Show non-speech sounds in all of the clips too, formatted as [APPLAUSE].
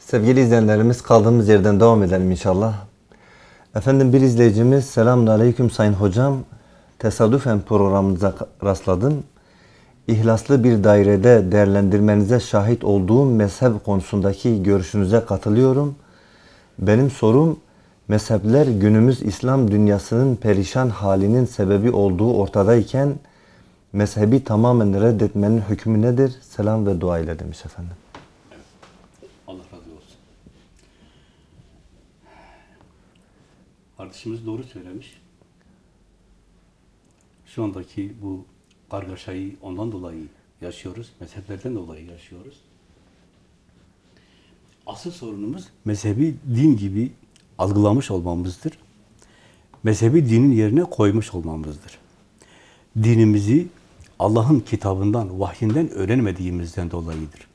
Sevgili izleyenlerimiz kaldığımız yerden devam edelim inşallah. Efendim bir izleyicimiz selamun aleyküm sayın hocam. Tesadüfen programınıza rastladım. İhlaslı bir dairede değerlendirmenize şahit olduğum mezhep konusundaki görüşünüze katılıyorum. Benim sorum mezhepler günümüz İslam dünyasının perişan halinin sebebi olduğu ortadayken mezhebi tamamen reddetmenin hükmü nedir? Selam ve dua ile demiş efendim. Allah razı olsun. Kardeşimiz doğru söylemiş. Şu andaki bu kargaşayı ondan dolayı yaşıyoruz. Mezheplerden dolayı yaşıyoruz. Asıl sorunumuz mezhebi din gibi algılamış olmamızdır. Mezhebi dinin yerine koymuş olmamızdır. Dinimizi Allah'ın kitabından, vahyinden öğrenmediğimizden dolayıdır.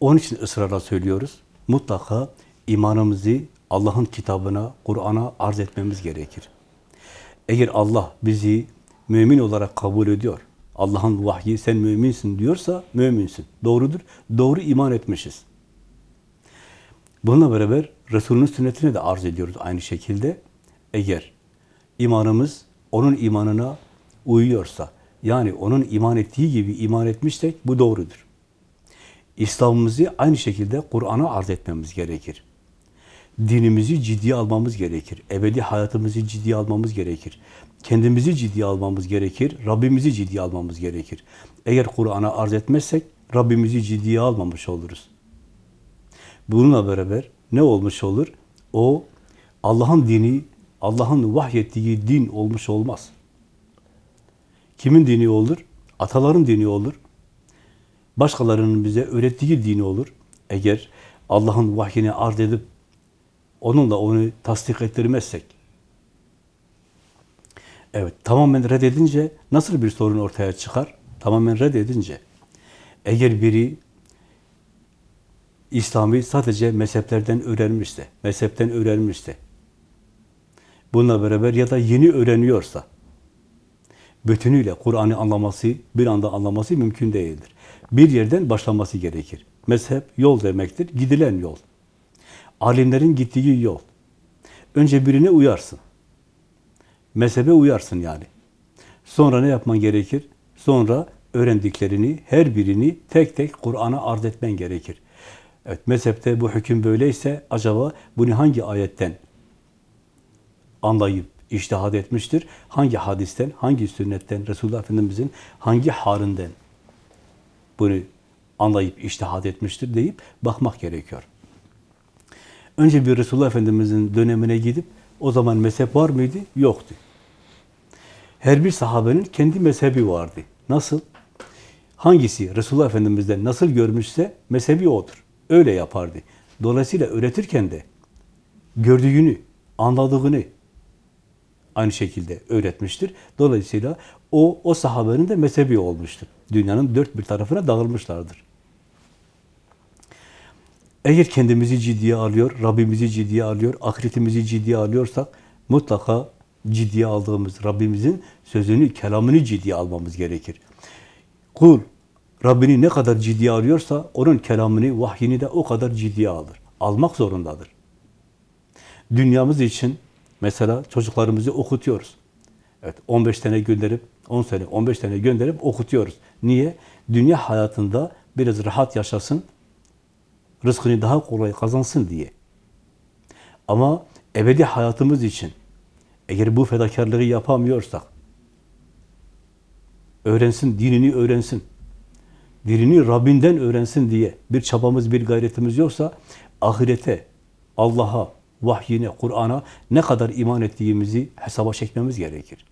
Onun için ısrarla söylüyoruz. Mutlaka imanımızı Allah'ın kitabına, Kur'an'a arz etmemiz gerekir. Eğer Allah bizi mümin olarak kabul ediyor, Allah'ın vahyi sen müminsin diyorsa müminsin. Doğrudur. Doğru iman etmişiz. Bununla beraber Resulünün sünnetine de arz ediyoruz aynı şekilde. Eğer imanımız onun imanına uyuyorsa, yani onun iman ettiği gibi iman etmişsek bu doğrudur. İslam'ımızı aynı şekilde Kur'an'a arz etmemiz gerekir. Dinimizi ciddiye almamız gerekir. Ebedi hayatımızı ciddiye almamız gerekir. Kendimizi ciddiye almamız gerekir. Rabbimizi ciddiye almamız gerekir. Eğer Kur'an'a arz etmezsek Rabbimizi ciddiye almamış oluruz. Bununla beraber ne olmuş olur? O Allah'ın dini, Allah'ın vahyettiği din olmuş olmaz. Kimin dini olur? Ataların dini olur. Başkalarının bize öğrettiği dini olur. Eğer Allah'ın vahyini arz edip onunla onu tasdik ettirmezsek. Evet, tamamen reddedince nasıl bir sorun ortaya çıkar? Tamamen reddedince. Eğer biri İslam'ı sadece mezheplerden öğrenmişse, mezhepten öğrenmişse, bununla beraber ya da yeni öğreniyorsa, bütünüyle Kur'an'ı anlaması, bir anda anlaması mümkün değildir. Bir yerden başlaması gerekir. Mezhep yol demektir, gidilen yol. Alimlerin gittiği yol. Önce birine uyarsın. Mezhebe uyarsın yani. Sonra ne yapman gerekir? Sonra öğrendiklerini, her birini tek tek Kur'an'a arz etmen gerekir. Evet, mezhepte bu hüküm böyleyse acaba bunu hangi ayetten anlayıp iştihad etmiştir? Hangi hadisten, hangi sünnetten, Resulullah Efendimiz'in hangi halinden bunu anlayıp iştihad etmiştir deyip bakmak gerekiyor. Önce bir Resulullah Efendimiz'in dönemine gidip o zaman mezhep var mıydı? Yoktu. Her bir sahabenin kendi mezhebi vardı. Nasıl? Hangisi Resulullah Efendimiz'den nasıl görmüşse mezhebi odur. Öyle yapardı. Dolayısıyla öğretirken de gördüğünü, anladığını aynı şekilde öğretmiştir. Dolayısıyla o, o sahabenin de mezhebi olmuştur. Dünyanın dört bir tarafına dağılmışlardır. Eğer kendimizi ciddiye alıyor, Rabbimizi ciddiye alıyor, ahiretimizi ciddiye alıyorsak mutlaka ciddiye aldığımız Rabbimizin sözünü, kelamını ciddiye almamız gerekir. Kul Rabbini ne kadar ciddiye alıyorsa onun kelamını, vahyini de o kadar ciddiye alır. Almak zorundadır. Dünyamız için mesela çocuklarımızı okutuyoruz. Evet 15 tane gönderip 10 sene 15 tane gönderip okutuyoruz. Niye? Dünya hayatında biraz rahat yaşasın, rızkını daha kolay kazansın diye. Ama ebedi hayatımız için eğer bu fedakarlığı yapamıyorsak öğrensin, dinini öğrensin, dinini Rabbinden öğrensin diye bir çabamız, bir gayretimiz yoksa ahirete, Allah'a, vahyine, Kur'an'a ne kadar iman ettiğimizi hesaba çekmemiz gerekir.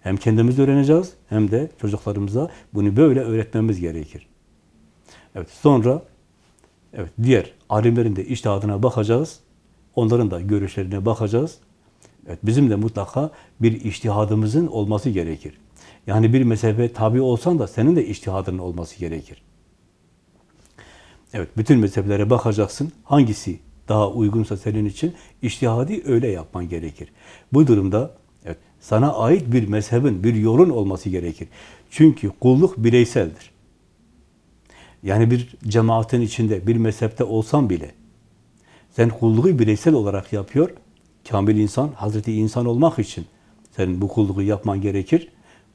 Hem kendimiz öğreneceğiz hem de çocuklarımıza bunu böyle öğretmemiz gerekir. Evet, sonra evet diğer alimlerin de içtihadına bakacağız. Onların da görüşlerine bakacağız. Evet, bizim de mutlaka bir içtihadımızın olması gerekir. Yani bir mezhebe tabi olsan da senin de içtihadının olması gerekir. Evet, bütün mezheplere bakacaksın. Hangisi daha uygunsa senin için içtihadi öyle yapman gerekir. Bu durumda evet, sana ait bir mezhebin, bir yolun olması gerekir. Çünkü kulluk bireyseldir. Yani bir cemaatin içinde, bir mezhepte olsan bile sen kulluğu bireysel olarak yapıyor. Kamil insan, Hazreti insan olmak için senin bu kulluğu yapman gerekir.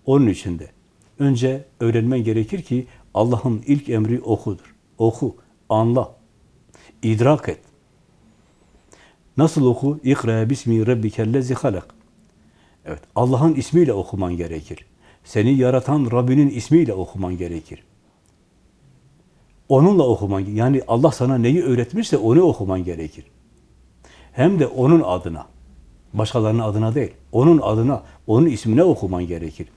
Onun için de önce öğrenmen gerekir ki Allah'ın ilk emri okudur. Oku, anla, idrak et. Nasıl oku? İkra bismi rabbikellezi halak. Evet, Allah'ın ismiyle okuman gerekir. Seni yaratan Rabbinin ismiyle okuman gerekir. Onunla okuman, yani Allah sana neyi öğretmişse onu okuman gerekir. Hem de onun adına, başkalarının adına değil, onun adına, onun ismine okuman gerekir.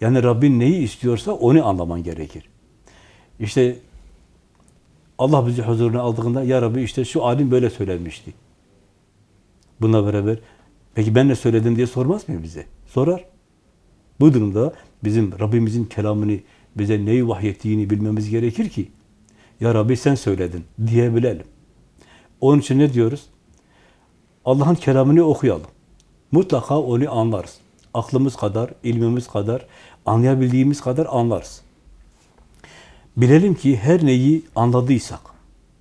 Yani Rabbin neyi istiyorsa onu anlaman gerekir. İşte Allah bizi huzuruna aldığında, ya Rabbi işte şu alim böyle söylemişti. Bununla beraber, peki ben ne söyledim diye sormaz mı bize? Sorar. Bu durumda bizim Rabbimizin kelamını, bize neyi vahyettiğini bilmemiz gerekir ki, ya Rabbi sen söyledin diyebilelim. Onun için ne diyoruz? Allah'ın kelamını okuyalım. Mutlaka onu anlarız. Aklımız kadar, ilmimiz kadar, anlayabildiğimiz kadar anlarız. Bilelim ki her neyi anladıysak,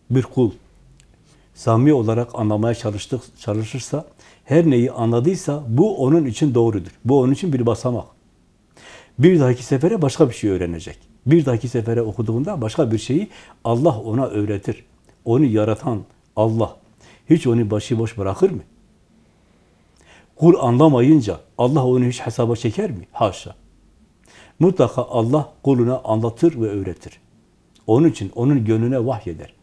bir kul samimi olarak anlamaya çalıştık, çalışırsa, her neyi anladıysa bu onun için doğrudur. Bu onun için bir basamak. Bir dahaki sefere başka bir şey öğrenecek. Bir dahaki sefere okuduğunda başka bir şeyi Allah ona öğretir. Onu yaratan Allah hiç onu başıboş bırakır mı? Kul anlamayınca Allah onu hiç hesaba çeker mi? Haşa. Mutlaka Allah kuluna anlatır ve öğretir. Onun için onun gönlüne vahyeder.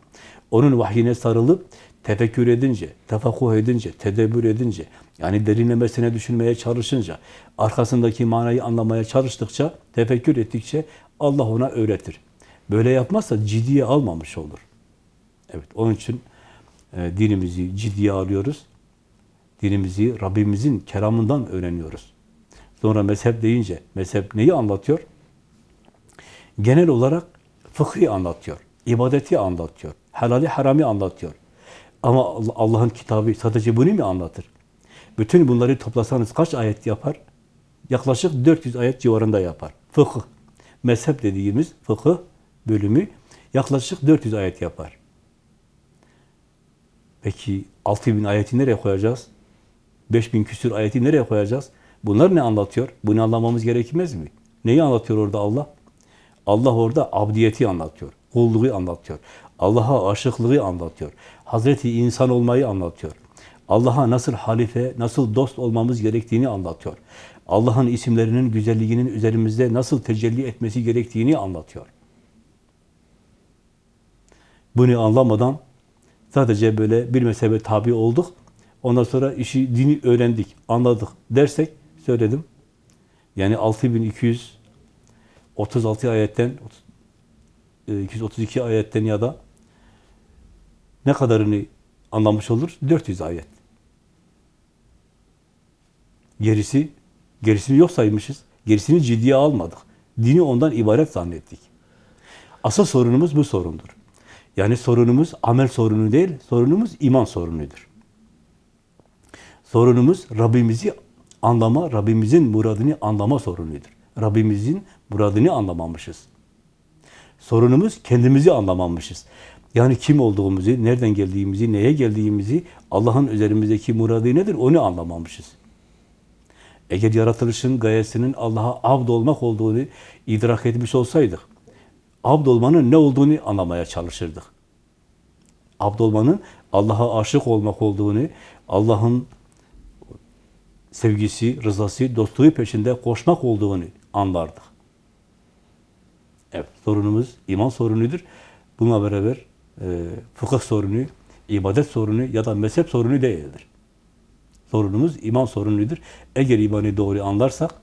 Onun vahyine sarılıp tefekkür edince, tefakkuh edince, tedebbür edince, yani derinlemesine düşünmeye çalışınca, arkasındaki manayı anlamaya çalıştıkça, tefekkür ettikçe Allah ona öğretir. Böyle yapmazsa ciddiye almamış olur. Evet, onun için e, dinimizi ciddiye alıyoruz. Dinimizi Rabbimizin kelamından öğreniyoruz. Sonra mezhep deyince, mezhep neyi anlatıyor? Genel olarak fıkhı anlatıyor, ibadeti anlatıyor, helali harami anlatıyor. Ama Allah'ın kitabı sadece bunu mu anlatır? Bütün bunları toplasanız kaç ayet yapar? Yaklaşık 400 ayet civarında yapar. Fıkıh, mezhep dediğimiz fıkıh bölümü yaklaşık 400 ayet yapar. Peki 6000 ayeti nereye koyacağız? 5000 küsür ayeti nereye koyacağız? Bunlar ne anlatıyor? Bunu anlamamız gerekmez mi? Neyi anlatıyor orada Allah? Allah orada abdiyeti anlatıyor, kulluğu anlatıyor. Allah'a aşıklığı anlatıyor. Hazreti insan olmayı anlatıyor. Allah'a nasıl halife, nasıl dost olmamız gerektiğini anlatıyor. Allah'ın isimlerinin güzelliğinin üzerimizde nasıl tecelli etmesi gerektiğini anlatıyor. Bunu anlamadan sadece böyle bir mezhebe tabi olduk. Ondan sonra işi, dini öğrendik, anladık dersek, söyledim. Yani 6236 ayetten, 232 ayetten ya da ne kadarını anlamış olur? 400 ayet. Gerisi, gerisini yok saymışız. Gerisini ciddiye almadık. Dini ondan ibaret zannettik. Asıl sorunumuz bu sorundur. Yani sorunumuz amel sorunu değil, sorunumuz iman sorunudur. Sorunumuz Rabbimizi anlama, Rabbimizin muradını anlama sorunudur. Rabbimizin muradını anlamamışız. Sorunumuz kendimizi anlamamışız. Yani kim olduğumuzu, nereden geldiğimizi, neye geldiğimizi, Allah'ın üzerimizdeki muradı nedir onu anlamamışız. Eğer yaratılışın gayesinin Allah'a abd olmak olduğunu idrak etmiş olsaydık, abd olmanın ne olduğunu anlamaya çalışırdık. Abd olmanın Allah'a aşık olmak olduğunu, Allah'ın sevgisi, rızası, dostluğu peşinde koşmak olduğunu anlardık. Evet, sorunumuz iman sorunudur. Bununla beraber fıkıh sorunu, ibadet sorunu ya da mezhep sorunu değildir. Sorunumuz iman sorunudur. Eğer imanı doğru anlarsak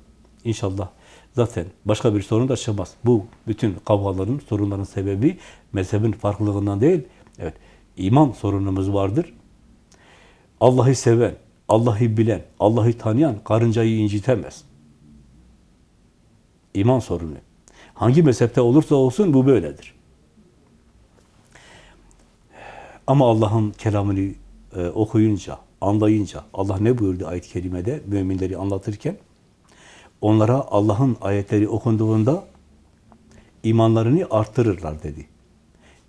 inşallah zaten başka bir sorun da çıkmaz. Bu bütün kavgaların, sorunların sebebi mezhebin farklılığından değil. Evet, iman sorunumuz vardır. Allah'ı seven, Allah'ı bilen, Allah'ı tanıyan karıncayı incitemez. İman sorunu. Hangi mezhepte olursa olsun bu böyledir. Ama Allah'ın kelamını e, okuyunca, anlayınca, Allah ne buyurdu ayet-i kerimede müminleri anlatırken, onlara Allah'ın ayetleri okunduğunda imanlarını artırırlar dedi.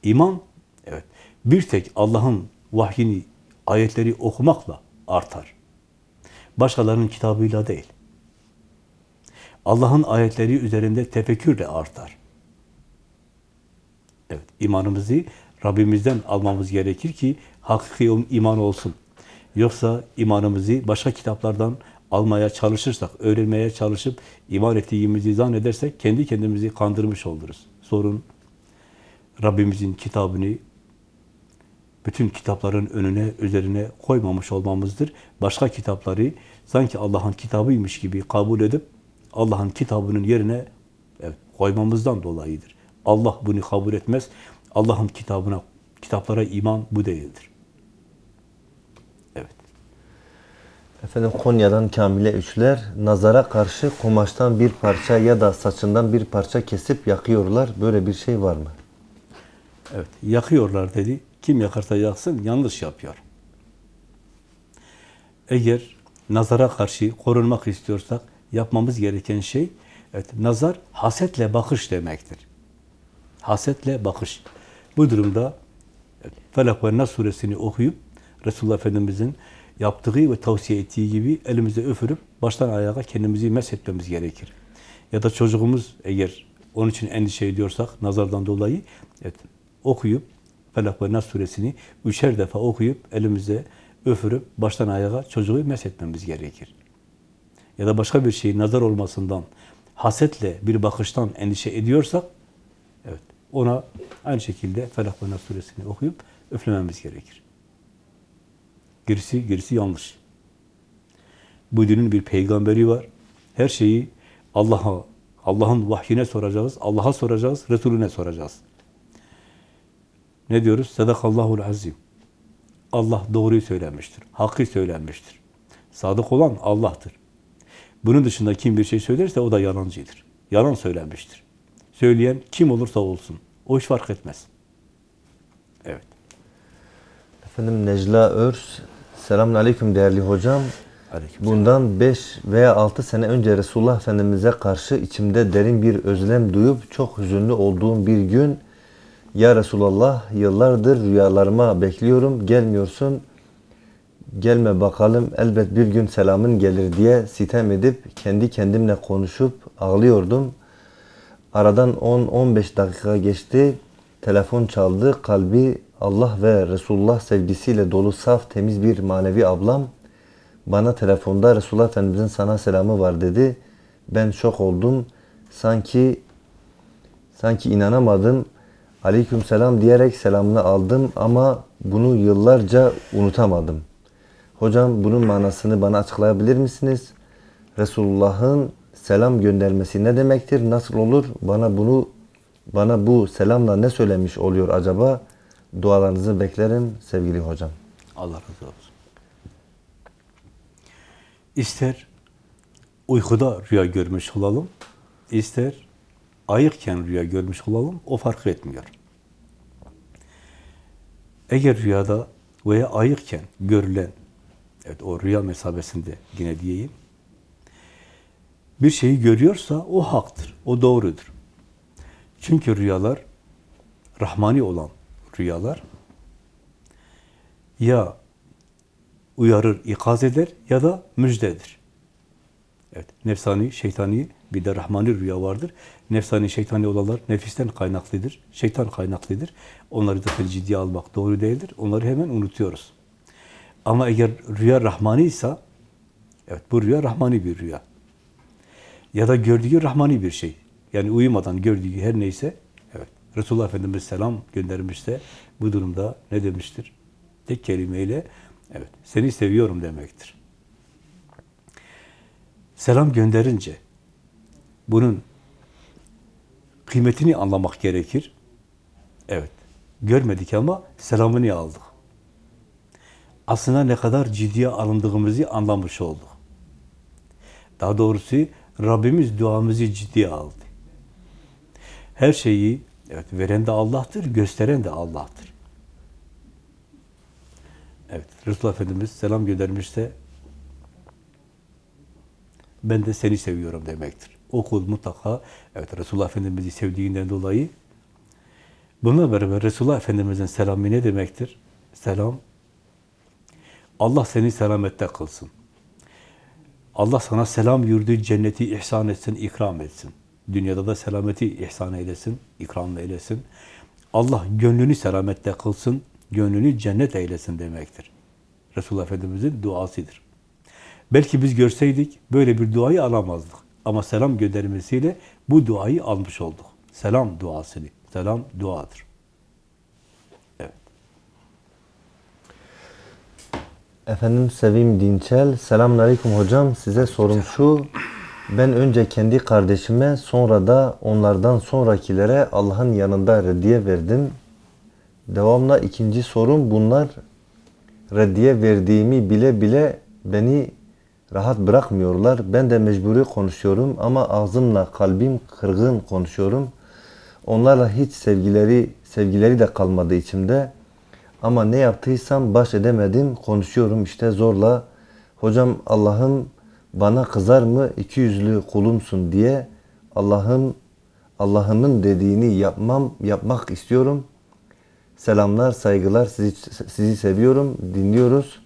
İman, evet, bir tek Allah'ın vahyini, ayetleri okumakla artar. Başkalarının kitabıyla değil. Allah'ın ayetleri üzerinde tefekkürle artar. Evet, imanımızı Rabbimizden almamız gerekir ki hakiki iman olsun. Yoksa imanımızı başka kitaplardan almaya çalışırsak, öğrenmeye çalışıp iman ettiğimizi zannedersek kendi kendimizi kandırmış oluruz. Sorun Rabbimizin kitabını bütün kitapların önüne, üzerine koymamış olmamızdır. Başka kitapları sanki Allah'ın kitabıymış gibi kabul edip Allah'ın kitabının yerine evet, koymamızdan dolayıdır. Allah bunu kabul etmez. Allah'ın kitabına, kitaplara iman bu değildir. Evet. Efendim Konya'dan Kamile Üçler nazara karşı kumaştan bir parça ya da saçından bir parça kesip yakıyorlar. Böyle bir şey var mı? Evet, yakıyorlar dedi. Kim yakarsa yaksın, yanlış yapıyor. Eğer nazara karşı korunmak istiyorsak, yapmamız gereken şey, evet, nazar hasetle bakış demektir. Hasetle bakış. Bu durumda Felak ve Nas suresini okuyup, Resulullah Efendimiz'in yaptığı ve tavsiye ettiği gibi elimize öfürüp, baştan ayağa kendimizi meshetmemiz gerekir. Ya da çocuğumuz eğer onun için endişe ediyorsak, nazardan dolayı, evet, okuyup, Felak ve Nas suresini üçer defa okuyup, elimize öfürüp, baştan ayağa çocuğu meshetmemiz gerekir. Ya da başka bir şey nazar olmasından, hasetle bir bakıştan endişe ediyorsak, evet, ona aynı şekilde Felak ve Nas suresini okuyup üflememiz gerekir. Gerisi, gerisi yanlış. Bu dinin bir peygamberi var. Her şeyi Allah'a, Allah'ın vahyine soracağız, Allah'a soracağız, Resulüne soracağız. Ne diyoruz? Sadakallahul azim. Allah doğruyu söylemiştir. Hakkı söylenmiştir. Sadık olan Allah'tır. Bunun dışında kim bir şey söylerse o da yalancıdır. Yalan söylenmiştir. Söyleyen kim olursa olsun. O iş fark etmez. Evet. Efendim Necla Örs, selamun aleyküm değerli hocam. Aleyküm Bundan 5 veya 6 sene önce Resulullah Efendimiz'e karşı içimde derin bir özlem duyup çok hüzünlü olduğum bir gün Ya Resulallah yıllardır rüyalarıma bekliyorum gelmiyorsun gelme bakalım elbet bir gün selamın gelir diye sitem edip kendi kendimle konuşup ağlıyordum. Aradan 10-15 dakika geçti. Telefon çaldı. Kalbi Allah ve Resulullah sevgisiyle dolu saf temiz bir manevi ablam bana telefonda Resulullah Efendimizin sana selamı var dedi. Ben şok oldum. Sanki sanki inanamadım. Aleyküm selam diyerek selamını aldım ama bunu yıllarca unutamadım. Hocam bunun manasını bana açıklayabilir misiniz? Resulullah'ın selam göndermesi ne demektir? Nasıl olur? Bana bunu bana bu selamla ne söylemiş oluyor acaba? Dualarınızı beklerim sevgili hocam. Allah razı olsun. İster uykuda rüya görmüş olalım, ister ayıkken rüya görmüş olalım, o fark etmiyor. Eğer rüyada veya ayıkken görülen, evet o rüya mesabesinde yine diyeyim, bir şeyi görüyorsa o haktır, o doğrudur. Çünkü rüyalar, rahmani olan rüyalar, ya uyarır, ikaz eder ya da müjdedir. Evet, nefsani, şeytani, bir de rahmani rüya vardır. Nefsani, şeytani olanlar nefisten kaynaklıdır, şeytan kaynaklıdır. Onları zaten ciddiye almak doğru değildir. Onları hemen unutuyoruz. Ama eğer rüya rahmani ise, evet bu rüya rahmani bir rüya. Ya da gördüğü rahmani bir şey. Yani uyumadan gördüğü her neyse, evet. Resulullah Efendimiz selam göndermişse bu durumda ne demiştir? Tek kelimeyle, evet, seni seviyorum demektir. Selam gönderince, bunun kıymetini anlamak gerekir. Evet, görmedik ama selamını aldık. Aslında ne kadar ciddiye alındığımızı anlamış olduk. Daha doğrusu Rabbimiz duamızı ciddiye aldı. Her şeyi evet veren de Allah'tır, gösteren de Allah'tır. Evet, Resulullah Efendimiz selam göndermişse ben de seni seviyorum demektir. O kul mutlaka evet Resulullah Efendimiz'i sevdiğinden dolayı Bununla beraber Resulullah Efendimiz'in selamı ne demektir? Selam, Allah seni selamette kılsın. Allah sana selam yurdu, cenneti ihsan etsin, ikram etsin. Dünyada da selameti ihsan eylesin, ikram eylesin. Allah gönlünü selamette kılsın, gönlünü cennet eylesin demektir. Resulullah Efendimiz'in duasıdır. Belki biz görseydik böyle bir duayı alamazdık. Ama selam göndermesiyle bu duayı almış olduk. Selam duasını. Selam duadır. Efendim Sevim Dinçel, selamünaleyküm hocam. Size sorum şu, ben önce kendi kardeşime, sonra da onlardan sonrakilere Allah'ın yanında reddiye verdim. Devamla ikinci sorum, bunlar reddiye verdiğimi bile bile beni rahat bırakmıyorlar. Ben de mecburi konuşuyorum ama ağzımla kalbim kırgın konuşuyorum. Onlarla hiç sevgileri sevgileri de kalmadı içimde. Ama ne yaptıysam baş edemedim. Konuşuyorum işte zorla. Hocam Allah'ım bana kızar mı iki yüzlü kulumsun diye Allah'ım Allah'ımın dediğini yapmam yapmak istiyorum. Selamlar, saygılar. Sizi, sizi seviyorum. Dinliyoruz.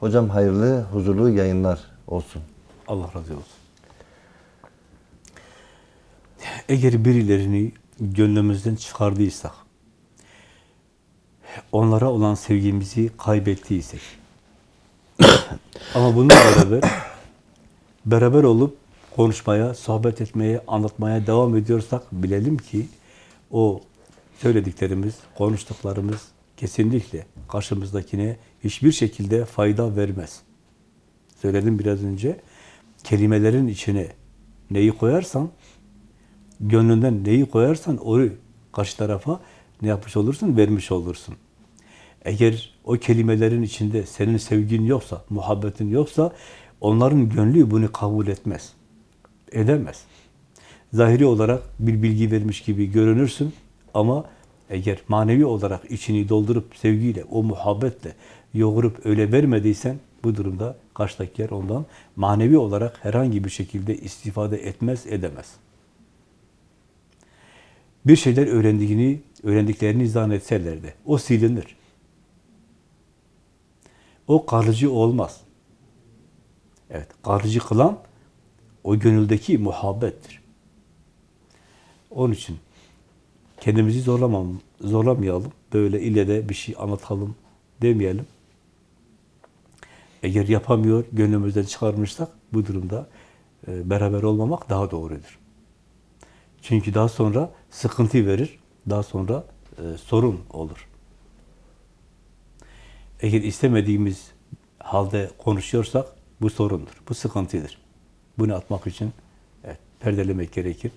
Hocam hayırlı, huzurlu yayınlar olsun. Allah razı olsun. Eğer birilerini gönlümüzden çıkardıysak, onlara olan sevgimizi kaybettiysek, [COUGHS] ama bununla beraber, beraber olup konuşmaya, sohbet etmeye, anlatmaya devam ediyorsak bilelim ki o söylediklerimiz, konuştuklarımız kesinlikle karşımızdakine hiçbir şekilde fayda vermez. Söyledim biraz önce, kelimelerin içine neyi koyarsan, gönlünden neyi koyarsan onu karşı tarafa ne yapmış olursun? Vermiş olursun. Eğer o kelimelerin içinde senin sevgin yoksa, muhabbetin yoksa, onların gönlü bunu kabul etmez. Edemez. Zahiri olarak bir bilgi vermiş gibi görünürsün ama eğer manevi olarak içini doldurup sevgiyle, o muhabbetle yoğurup öyle vermediysen bu durumda karşıdakiler ondan manevi olarak herhangi bir şekilde istifade etmez, edemez. Bir şeyler öğrendiğini, öğrendiklerini zannetseler de o silinir. O kalıcı olmaz. Evet, kalıcı kılan o gönüldeki muhabbettir. Onun için kendimizi zorlamam, zorlamayalım. Böyle ile de bir şey anlatalım demeyelim. Eğer yapamıyor, gönlümüzden çıkarmışsak bu durumda e, beraber olmamak daha doğrudur. Çünkü daha sonra sıkıntı verir, daha sonra e, sorun olur. Eğer istemediğimiz halde konuşuyorsak bu sorundur, bu sıkıntıdır. Bunu atmak için evet, perdelemek gerekir.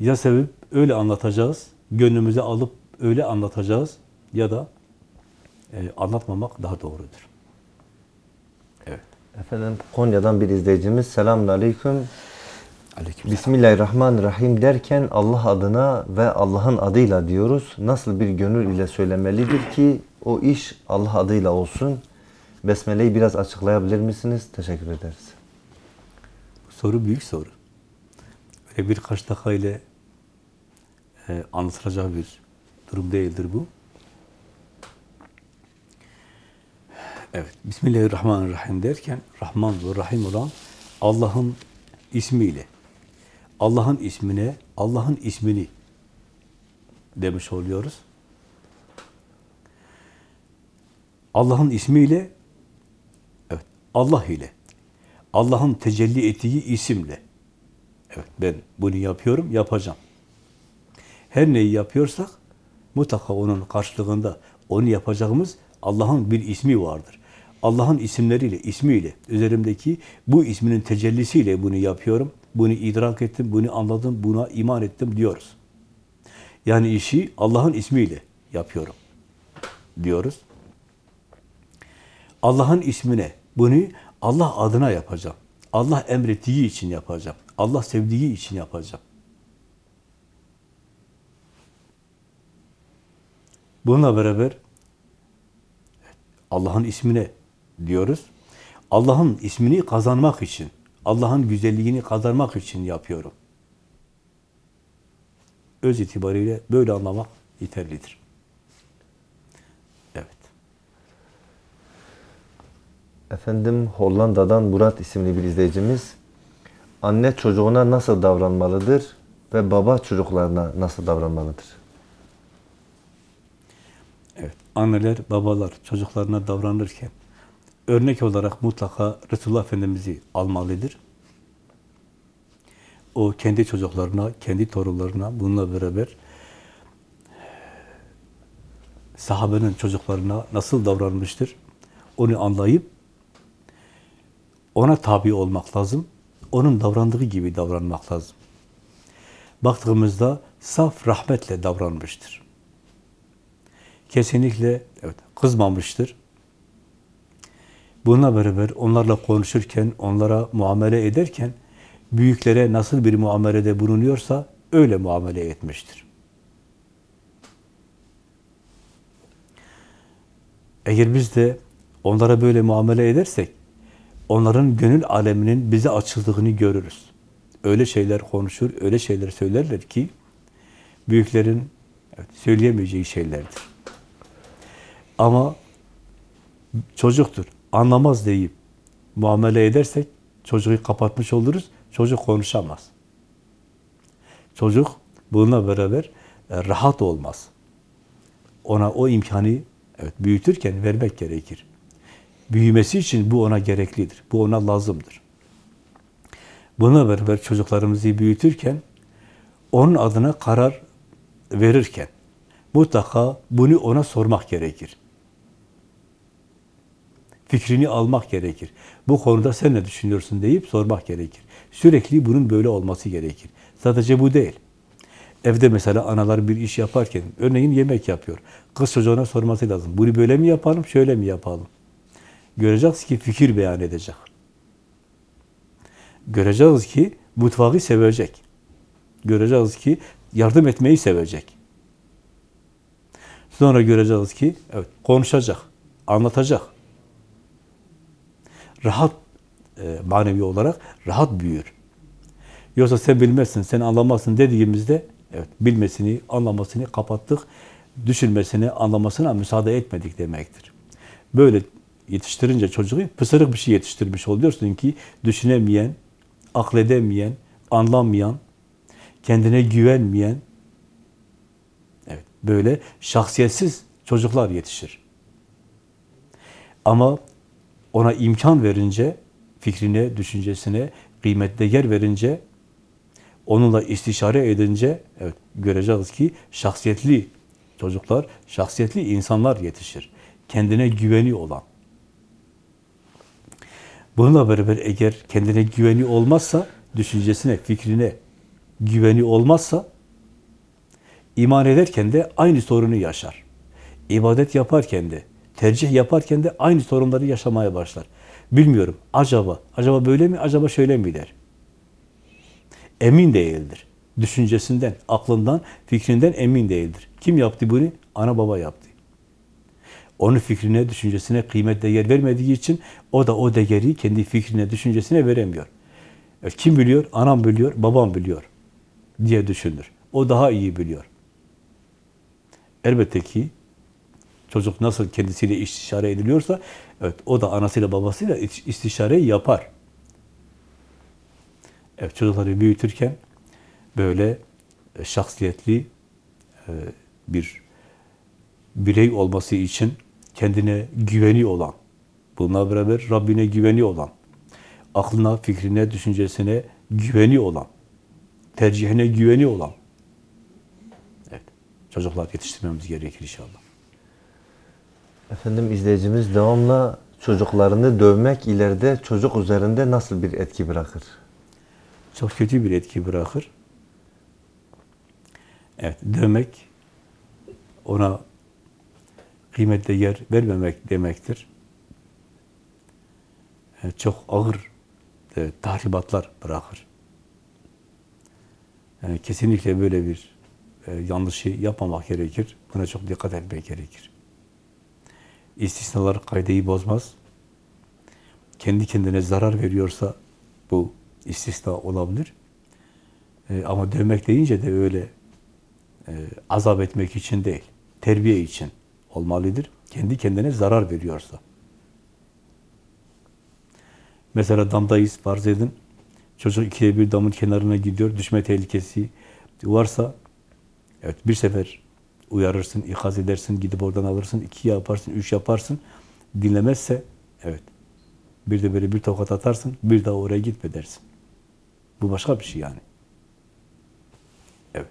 Ya sevip öyle anlatacağız, gönlümüze alıp öyle anlatacağız ya da e, anlatmamak daha doğrudur. Evet. Efendim Konya'dan bir izleyicimiz selamun aleyküm. Aleyküm. Bismillahirrahmanirrahim derken Allah adına ve Allah'ın adıyla diyoruz. Nasıl bir gönül ile söylemelidir ki o iş Allah adıyla olsun? Besmele'yi biraz açıklayabilir misiniz? Teşekkür ederiz. Soru büyük soru. Öyle birkaç dakika ile e, anlatılacağı bir durum değildir bu. Evet. Bismillahirrahmanirrahim derken Rahman ve Rahim olan Allah'ın ismiyle Allah'ın ismine, Allah'ın ismini demiş oluyoruz. Allah'ın ismiyle evet, Allah ile Allah'ın tecelli ettiği isimle. Evet ben bunu yapıyorum, yapacağım. Her neyi yapıyorsak mutlaka onun karşılığında onu yapacağımız Allah'ın bir ismi vardır. Allah'ın isimleriyle, ismiyle, üzerimdeki bu isminin tecellisiyle bunu yapıyorum. Bunu idrak ettim, bunu anladım, buna iman ettim diyoruz. Yani işi Allah'ın ismiyle yapıyorum diyoruz. Allah'ın ismine, bunu Allah adına yapacağım. Allah emrettiği için yapacağım. Allah sevdiği için yapacağım. Bununla beraber Allah'ın ismine diyoruz. Allah'ın ismini kazanmak için, Allah'ın güzelliğini kazanmak için yapıyorum. Öz itibariyle böyle anlamak yeterlidir. Evet. Efendim Hollanda'dan Murat isimli bir izleyicimiz anne çocuğuna nasıl davranmalıdır ve baba çocuklarına nasıl davranmalıdır? Evet. Anneler, babalar çocuklarına davranırken örnek olarak mutlaka Resulullah Efendimiz'i almalıdır. O kendi çocuklarına, kendi torunlarına bununla beraber sahabenin çocuklarına nasıl davranmıştır? Onu anlayıp ona tabi olmak lazım. Onun davrandığı gibi davranmak lazım. Baktığımızda saf rahmetle davranmıştır. Kesinlikle evet, kızmamıştır. Bununla beraber onlarla konuşurken, onlara muamele ederken büyüklere nasıl bir muamelede bulunuyorsa öyle muamele etmiştir. Eğer biz de onlara böyle muamele edersek, onların gönül aleminin bize açıldığını görürüz. Öyle şeyler konuşur, öyle şeyler söylerler ki, büyüklerin söyleyemeyeceği şeylerdir. Ama çocuktur, anlamaz deyip muamele edersek, çocuğu kapatmış oluruz, çocuk konuşamaz. Çocuk bununla beraber e, rahat olmaz. Ona o imkanı evet, büyütürken vermek gerekir. Büyümesi için bu ona gereklidir. Bu ona lazımdır. Buna beraber çocuklarımızı büyütürken, onun adına karar verirken, mutlaka bunu ona sormak gerekir. Fikrini almak gerekir. Bu konuda sen ne düşünüyorsun deyip sormak gerekir. Sürekli bunun böyle olması gerekir. Sadece bu değil. Evde mesela analar bir iş yaparken, örneğin yemek yapıyor. Kız çocuğuna sorması lazım. Bunu böyle mi yapalım, şöyle mi yapalım? Göreceğiz ki fikir beyan edecek. Göreceğiz ki mutfağı sevecek. Göreceğiz ki yardım etmeyi sevecek. Sonra göreceğiz ki evet konuşacak, anlatacak. Rahat e, manevi olarak rahat büyür. Yoksa sen bilmezsin, sen anlamazsın dediğimizde evet bilmesini, anlamasını kapattık, düşünmesini, anlamasına müsaade etmedik demektir. Böyle yetiştirince çocuğu pısırık bir şey yetiştirmiş oluyorsun ki düşünemeyen, akledemeyen, anlamayan, kendine güvenmeyen, evet böyle şahsiyetsiz çocuklar yetişir. Ama ona imkan verince, fikrine, düşüncesine, kıymetli yer verince, onunla istişare edince, evet göreceğiz ki şahsiyetli çocuklar, şahsiyetli insanlar yetişir. Kendine güveni olan. Bununla beraber eğer kendine güveni olmazsa, düşüncesine, fikrine güveni olmazsa, iman ederken de aynı sorunu yaşar. İbadet yaparken de, tercih yaparken de aynı sorunları yaşamaya başlar. Bilmiyorum, acaba, acaba böyle mi, acaba şöyle mi der? Emin değildir. Düşüncesinden, aklından, fikrinden emin değildir. Kim yaptı bunu? Ana baba yaptı. Onun fikrine, düşüncesine kıymet değer vermediği için o da o değeri kendi fikrine, düşüncesine veremiyor. E, Kim biliyor? Anam biliyor, babam biliyor diye düşünür. O daha iyi biliyor. Elbette ki çocuk nasıl kendisiyle istişare ediliyorsa, evet o da anasıyla babasıyla istişareyi yapar. Evet, çocukları büyütürken böyle e, şahsiyetli e, bir birey olması için kendine güveni olan, bununla beraber Rabbine güveni olan, aklına, fikrine, düşüncesine güveni olan, tercihine güveni olan, evet, çocuklar yetiştirmemiz gerekir inşallah. Efendim izleyicimiz devamla çocuklarını dövmek ileride çocuk üzerinde nasıl bir etki bırakır? Çok kötü bir etki bırakır. Evet, dövmek ona kıymetle yer vermemek demektir. Evet, çok ağır e, tahribatlar bırakır. Yani kesinlikle böyle bir e, yanlışı yapmamak gerekir. Buna çok dikkat etmek gerekir. İstisnalar kaydeyi bozmaz. Kendi kendine zarar veriyorsa bu istisna olabilir. E, ama dövmek deyince de öyle e, azap etmek için değil, terbiye için olmalıdır. Kendi kendine zarar veriyorsa. Mesela damdayız farz edin. Çocuk ikiye bir damın kenarına gidiyor. Düşme tehlikesi varsa evet bir sefer uyarırsın, ikaz edersin, gidip oradan alırsın, iki yaparsın, üç yaparsın. Dinlemezse evet bir de böyle bir tokat atarsın, bir daha oraya gitme dersin. Bu başka bir şey yani. Evet.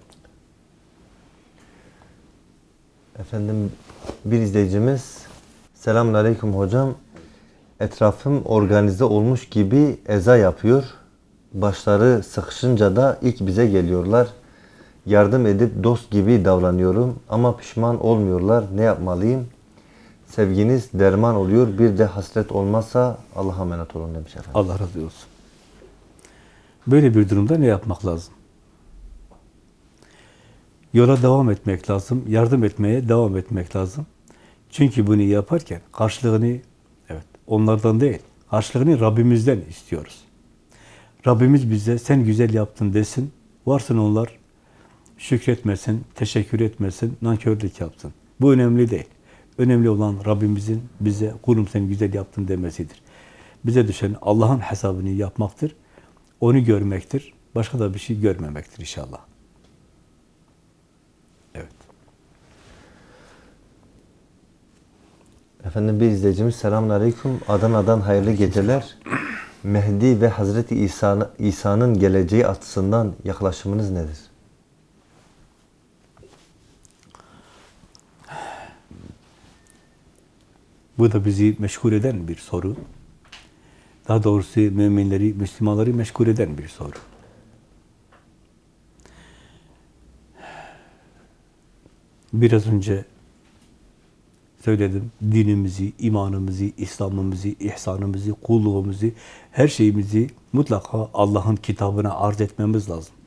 Efendim bir izleyicimiz Selamun Aleyküm hocam. Etrafım organize olmuş gibi eza yapıyor. Başları sıkışınca da ilk bize geliyorlar. Yardım edip dost gibi davranıyorum ama pişman olmuyorlar. Ne yapmalıyım? Sevginiz derman oluyor. Bir de hasret olmazsa Allah'a emanet olun demiş efendim. Allah razı olsun. Böyle bir durumda ne yapmak lazım? Yola devam etmek lazım, yardım etmeye devam etmek lazım. Çünkü bunu yaparken karşılığını evet onlardan değil, karşılığını Rabbimizden istiyoruz. Rabbimiz bize sen güzel yaptın desin. Varsın onlar şükretmesin, teşekkür etmesin, nankörlük yapsın. Bu önemli değil. Önemli olan Rabbimizin bize kulum sen güzel yaptın demesidir. Bize düşen Allah'ın hesabını yapmaktır. Onu görmektir. Başka da bir şey görmemektir inşallah. Evet. Efendim bir izleyicimiz Selamun Aleyküm. Adana'dan hayırlı geceler. Mehdi ve Hazreti İsa- İsa'nın geleceği açısından yaklaşımınız nedir? Bu da bizi meşgul eden bir soru. Daha doğrusu müminleri, Müslümanları meşgul eden bir soru. Biraz önce söyledim. Dinimizi, imanımızı, İslam'ımızı, ihsanımızı, kulluğumuzu, her şeyimizi mutlaka Allah'ın kitabına arz etmemiz lazım.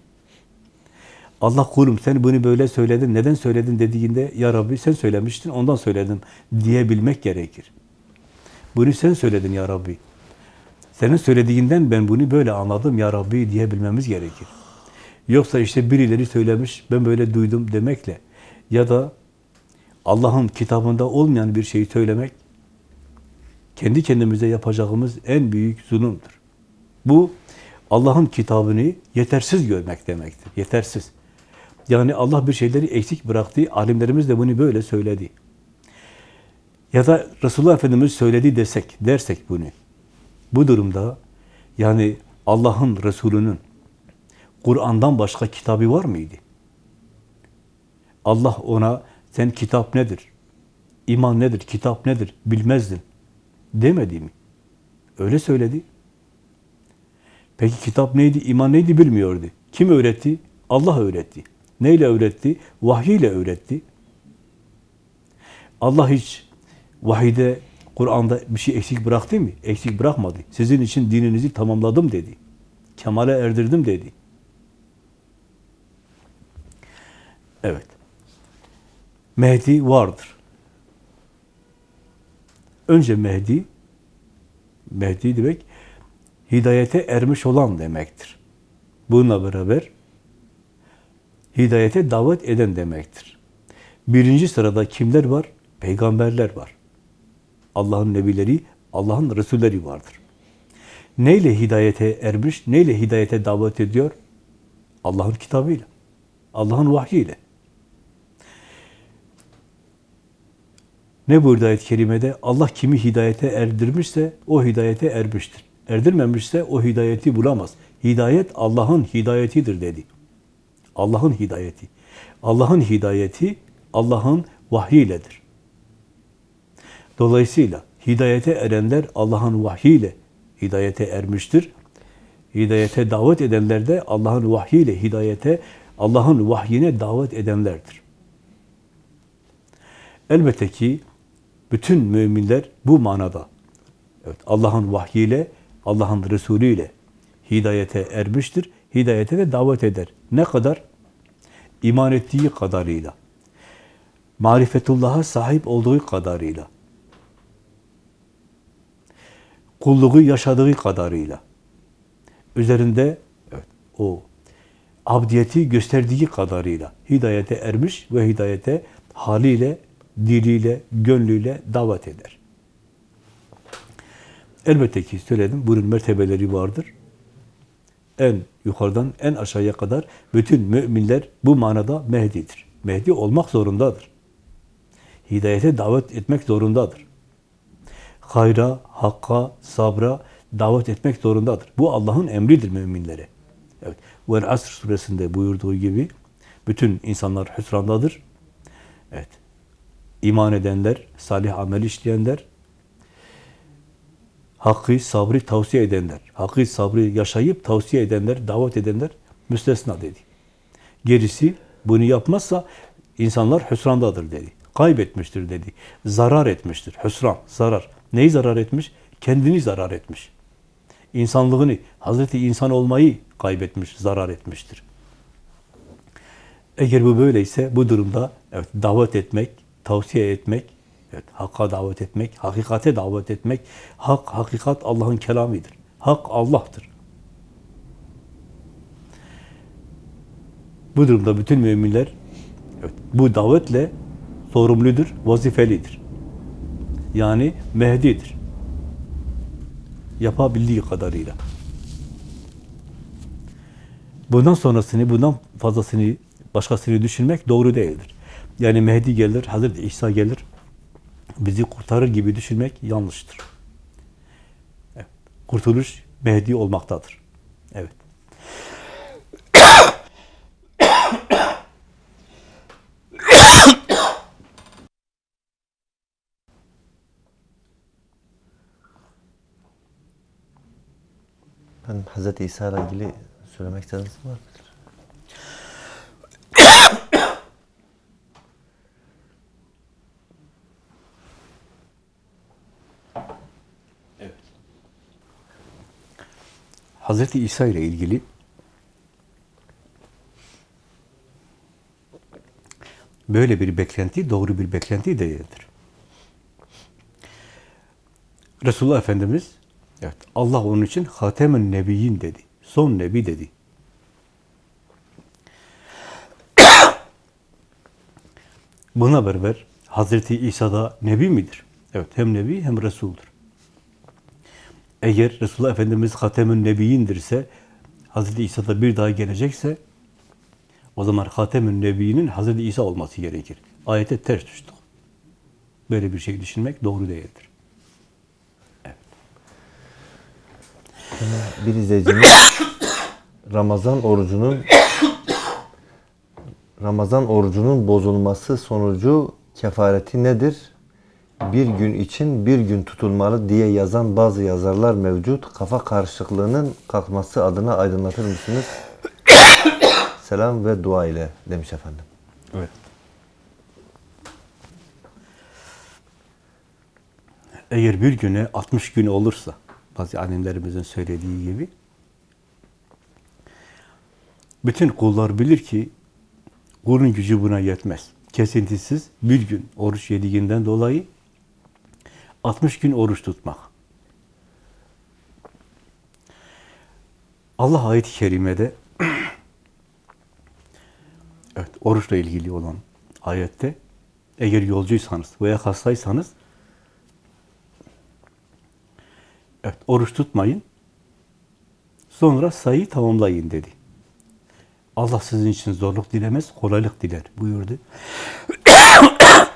Allah kulum sen bunu böyle söyledin, neden söyledin dediğinde ya Rabbi sen söylemiştin, ondan söyledim diyebilmek gerekir. Bunu sen söyledin ya Rabbi. Senin söylediğinden ben bunu böyle anladım ya Rabbi diyebilmemiz gerekir. Yoksa işte birileri söylemiş, ben böyle duydum demekle ya da Allah'ın kitabında olmayan bir şeyi söylemek kendi kendimize yapacağımız en büyük zulümdür. Bu Allah'ın kitabını yetersiz görmek demektir. Yetersiz. Yani Allah bir şeyleri eksik bıraktı. Alimlerimiz de bunu böyle söyledi. Ya da Resulullah Efendimiz söyledi desek, dersek bunu. Bu durumda yani Allah'ın Resulü'nün Kur'an'dan başka kitabı var mıydı? Allah ona sen kitap nedir? İman nedir? Kitap nedir? Bilmezdin. Demedi mi? Öyle söyledi. Peki kitap neydi? İman neydi bilmiyordu. Kim öğretti? Allah öğretti. Neyle öğretti? Vahiy ile öğretti. Allah hiç vahide, Kur'an'da bir şey eksik bıraktı mı? Eksik bırakmadı. Sizin için dininizi tamamladım dedi. Kemale erdirdim dedi. Evet. Mehdi vardır. Önce Mehdi, Mehdi demek hidayete ermiş olan demektir. Bununla beraber hidayete davet eden demektir. Birinci sırada kimler var? Peygamberler var. Allah'ın nebileri, Allah'ın resulleri vardır. Neyle hidayete ermiş, neyle hidayete davet ediyor? Allah'ın kitabıyla, Allah'ın vahyiyle. Ne buyurdu ayet-i kerimede? Allah kimi hidayete erdirmişse o hidayete ermiştir. Erdirmemişse o hidayeti bulamaz. Hidayet Allah'ın hidayetidir dedi. Allah'ın hidayeti. Allah'ın hidayeti Allah'ın vahyiyledir. Dolayısıyla hidayete erenler Allah'ın vahyiyle hidayete ermiştir. Hidayete davet edenler de Allah'ın vahyiyle hidayete, Allah'ın vahyine davet edenlerdir. Elbette ki bütün müminler bu manada evet, Allah'ın vahyiyle, Allah'ın Resulü ile hidayete ermiştir. Hidayete de davet eder. Ne kadar? İman ettiği kadarıyla. Marifetullah'a sahip olduğu kadarıyla. Kulluğu yaşadığı kadarıyla. Üzerinde evet, o abdiyeti gösterdiği kadarıyla hidayete ermiş ve hidayete haliyle, diliyle, gönlüyle davet eder. Elbette ki söyledim, bunun mertebeleri vardır. En yukarıdan en aşağıya kadar bütün müminler bu manada Mehdi'dir. Mehdi olmak zorundadır. Hidayete davet etmek zorundadır. Hayra, hakka, sabra davet etmek zorundadır. Bu Allah'ın emridir müminlere. Evet. Ve Asr suresinde buyurduğu gibi bütün insanlar hüsrandadır. Evet. İman edenler, salih amel işleyenler, hakkı, sabrı tavsiye edenler, hakkı, sabrı yaşayıp tavsiye edenler, davet edenler müstesna dedi. Gerisi bunu yapmazsa insanlar hüsrandadır dedi. Kaybetmiştir dedi. Zarar etmiştir. Hüsran, zarar. Neyi zarar etmiş? Kendini zarar etmiş. İnsanlığını, Hazreti insan olmayı kaybetmiş, zarar etmiştir. Eğer bu böyleyse bu durumda evet davet etmek, tavsiye etmek, evet hakka davet etmek, hakikate davet etmek, hak, hakikat Allah'ın kelamidir. Hak Allah'tır. Bu durumda bütün müminler evet, bu davetle sorumludur, vazifelidir. Yani Mehdi'dir. Yapabildiği kadarıyla. Bundan sonrasını, bundan fazlasını, başkasını düşünmek doğru değildir. Yani Mehdi gelir, Hazreti İsa gelir, bizi kurtarır gibi düşünmek yanlıştır. Evet. Kurtuluş Mehdi olmaktadır. Evet. Ben Hz. İsa ile ilgili söylemek istediğiniz var mıdır? Hazreti İsa ile ilgili böyle bir beklenti doğru bir beklenti değildir. Resulullah Efendimiz evet Allah onun için Hatemün Nebiyyin dedi. Son nebi dedi. Buna beraber Hazreti İsa da nebi midir? Evet hem nebi hem resuldur. Eğer Resulullah Efendimiz Hatemün Nebiyyindirse, Hazreti İsa da bir daha gelecekse, o zaman Hatemün Nebiyyinin Hazreti İsa olması gerekir. Ayete ters düştük. Böyle bir şey düşünmek doğru değildir. Bir izleyicimiz [COUGHS] Ramazan orucunun [COUGHS] Ramazan orucunun bozulması sonucu kefareti nedir? Bir gün için bir gün tutulmalı diye yazan bazı yazarlar mevcut. Kafa karışıklığının kalkması adına aydınlatır mısınız? [COUGHS] Selam ve dua ile demiş efendim. Evet. Eğer bir güne 60 gün olursa, bazı alimlerimizin söylediği gibi, bütün kullar bilir ki kulun gücü buna yetmez. Kesintisiz bir gün oruç yediğinden dolayı 60 gün oruç tutmak. Allah ayet-i kerimede [CLEARS THROAT] evet, oruçla ilgili olan ayette eğer yolcuysanız veya hastaysanız evet, oruç tutmayın sonra sayıyı tamamlayın dedi. Allah sizin için zorluk dilemez, kolaylık diler buyurdu. [CLEARS THROAT]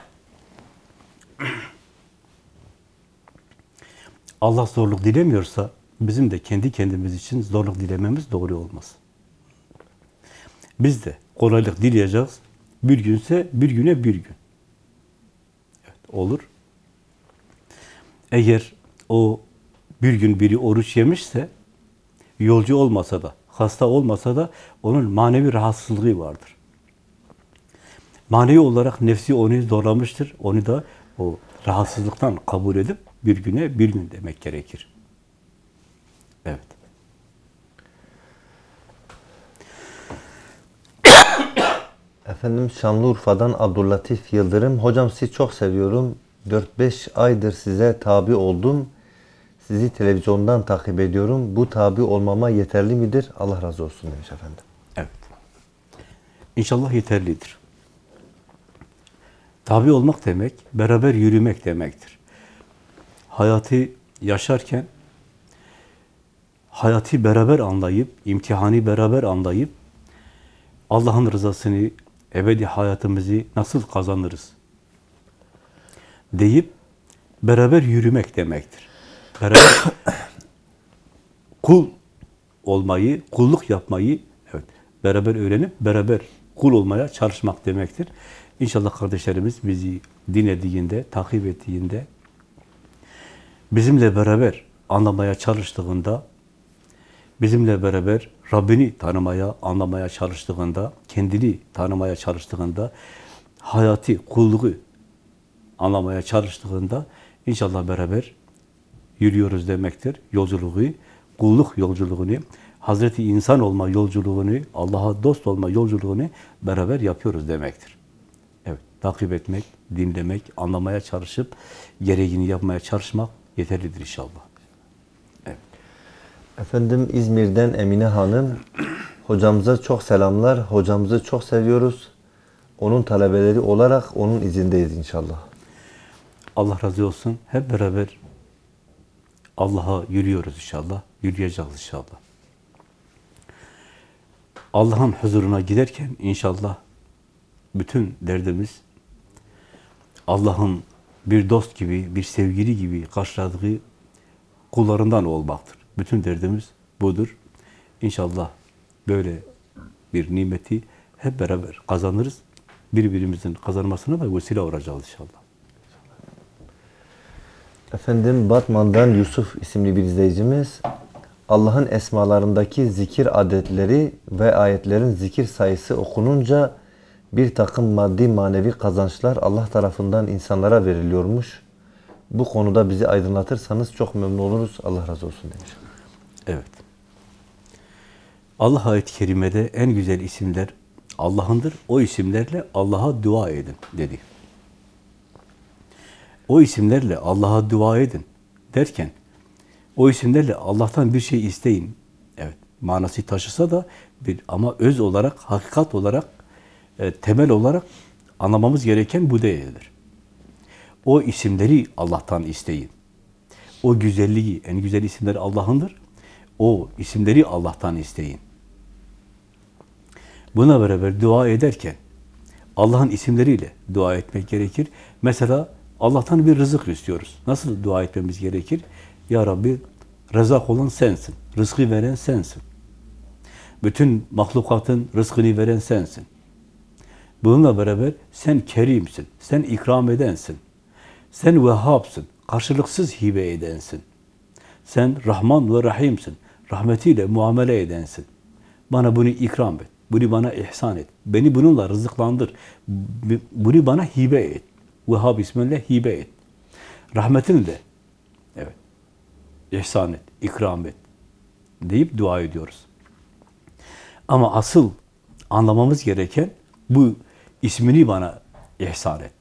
Allah zorluk dilemiyorsa bizim de kendi kendimiz için zorluk dilememiz doğru olmaz. Biz de kolaylık dileyeceğiz. Bir günse bir güne bir gün. Evet, olur. Eğer o bir gün biri oruç yemişse, yolcu olmasa da, hasta olmasa da onun manevi rahatsızlığı vardır. Manevi olarak nefsi onu zorlamıştır. Onu da o rahatsızlıktan kabul edip bir güne bir gün demek gerekir. Evet. Efendim Şanlıurfa'dan Abdüllatif Yıldırım. Hocam sizi çok seviyorum. 4-5 aydır size tabi oldum. Sizi televizyondan takip ediyorum. Bu tabi olmama yeterli midir? Allah razı olsun demiş efendim. Evet. İnşallah yeterlidir. Tabi olmak demek, beraber yürümek demektir. Hayatı yaşarken, hayatı beraber anlayıp, imtihanı beraber anlayıp, Allah'ın rızasını, ebedi hayatımızı nasıl kazanırız deyip, beraber yürümek demektir. Beraber [COUGHS] kul olmayı, kulluk yapmayı evet, beraber öğrenip beraber kul olmaya çalışmak demektir. İnşallah kardeşlerimiz bizi dinlediğinde, takip ettiğinde, bizimle beraber anlamaya çalıştığında, bizimle beraber Rabbini tanımaya, anlamaya çalıştığında, kendini tanımaya çalıştığında, hayatı, kulluğu anlamaya çalıştığında inşallah beraber yürüyoruz demektir. Yolculuğu, kulluk yolculuğunu, Hazreti insan olma yolculuğunu, Allah'a dost olma yolculuğunu beraber yapıyoruz demektir. Evet, takip etmek, dinlemek, anlamaya çalışıp gereğini yapmaya çalışmak yeterlidir inşallah. Efendim İzmir'den Emine Hanım. Hocamıza çok selamlar. Hocamızı çok seviyoruz. Onun talebeleri olarak onun izindeyiz inşallah. Allah razı olsun. Hep beraber Allah'a yürüyoruz inşallah. Yürüyeceğiz inşallah. Allah'ın huzuruna giderken inşallah bütün derdimiz Allah'ın bir dost gibi, bir sevgili gibi karşıladığı kullarından olmaktır. Bütün derdimiz budur. İnşallah böyle bir nimeti hep beraber kazanırız. Birbirimizin kazanmasına da vesile olacağız inşallah. Efendim Batman'dan Yusuf isimli bir izleyicimiz Allah'ın esmalarındaki zikir adetleri ve ayetlerin zikir sayısı okununca bir takım maddi manevi kazançlar Allah tarafından insanlara veriliyormuş. Bu konuda bizi aydınlatırsanız çok memnun oluruz. Allah razı olsun demiş. Evet. Allah ayet-i kerimede en güzel isimler Allah'ındır. O isimlerle Allah'a dua edin dedi. O isimlerle Allah'a dua edin derken o isimlerle Allah'tan bir şey isteyin. Evet, manası taşısa da bir ama öz olarak, hakikat olarak, e, temel olarak anlamamız gereken bu değildir. O isimleri Allah'tan isteyin. O güzelliği, en güzel isimler Allah'ındır. O isimleri Allah'tan isteyin. Buna beraber dua ederken Allah'ın isimleriyle dua etmek gerekir. Mesela Allah'tan bir rızık istiyoruz. Nasıl dua etmemiz gerekir? Ya Rabbi rızak olan sensin. Rızkı veren sensin. Bütün mahlukatın rızkını veren sensin. Bununla beraber sen kerimsin. Sen ikram edensin. Sen vehhabsın. Karşılıksız hibe edensin. Sen Rahman ve Rahim'sin. Rahmetiyle muamele edensin. Bana bunu ikram et. Bunu bana ihsan et. Beni bununla rızıklandır. Bunu bana hibe et. Vehhab isminle hibe et. Rahmetini de evet ihsan et, ikram et deyip dua ediyoruz. Ama asıl anlamamız gereken bu ismini bana ihsan et.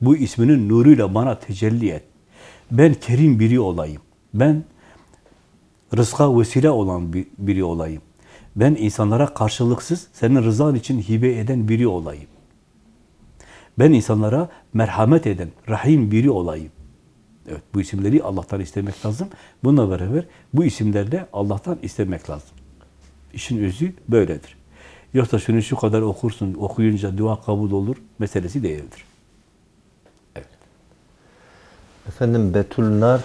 Bu isminin nuruyla bana tecelli et. Ben kerim biri olayım. Ben rızka vesile olan biri olayım. Ben insanlara karşılıksız senin rızan için hibe eden biri olayım. Ben insanlara merhamet eden, rahim biri olayım. Evet, bu isimleri Allah'tan istemek lazım. Bununla beraber bu isimlerle Allah'tan istemek lazım. İşin özü böyledir. Yoksa şunu şu kadar okursun, okuyunca dua kabul olur meselesi değildir. Evet. Efendim Betül Nart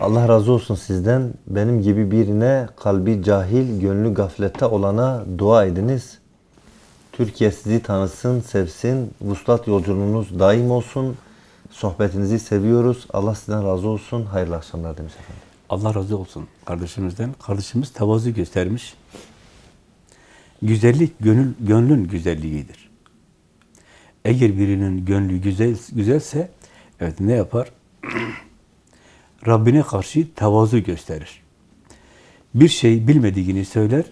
Allah razı olsun sizden. Benim gibi birine kalbi cahil, gönlü gaflette olana dua ediniz. Türkiye sizi tanısın, sevsin. Vuslat yolculuğunuz daim olsun. Sohbetinizi seviyoruz. Allah sizden razı olsun. Hayırlı akşamlar demiş efendim. Allah razı olsun kardeşimizden. Kardeşimiz tevazu göstermiş. Güzellik gönül gönlün güzelliğidir. Eğer birinin gönlü güzel güzelse evet ne yapar? [CLEARS THROAT] Rabbine karşı tevazu gösterir. Bir şey bilmediğini söyler.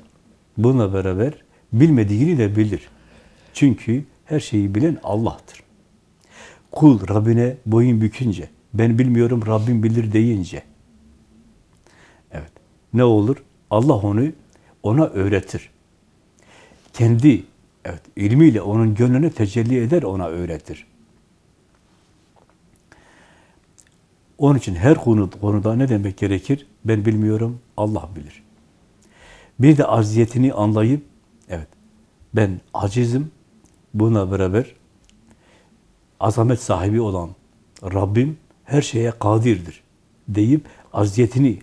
Bununla beraber bilmediğini de bilir. Çünkü her şeyi bilen Allah'tır. Kul Rabbine boyun bükünce, ben bilmiyorum Rabbim bilir deyince, evet, ne olur? Allah onu ona öğretir. Kendi Evet, ilmiyle onun gönlüne tecelli eder, ona öğretir. Onun için her konu, konuda ne demek gerekir? Ben bilmiyorum, Allah bilir. Bir de acziyetini anlayıp, evet, ben acizim, buna beraber azamet sahibi olan Rabbim her şeye kadirdir deyip acziyetini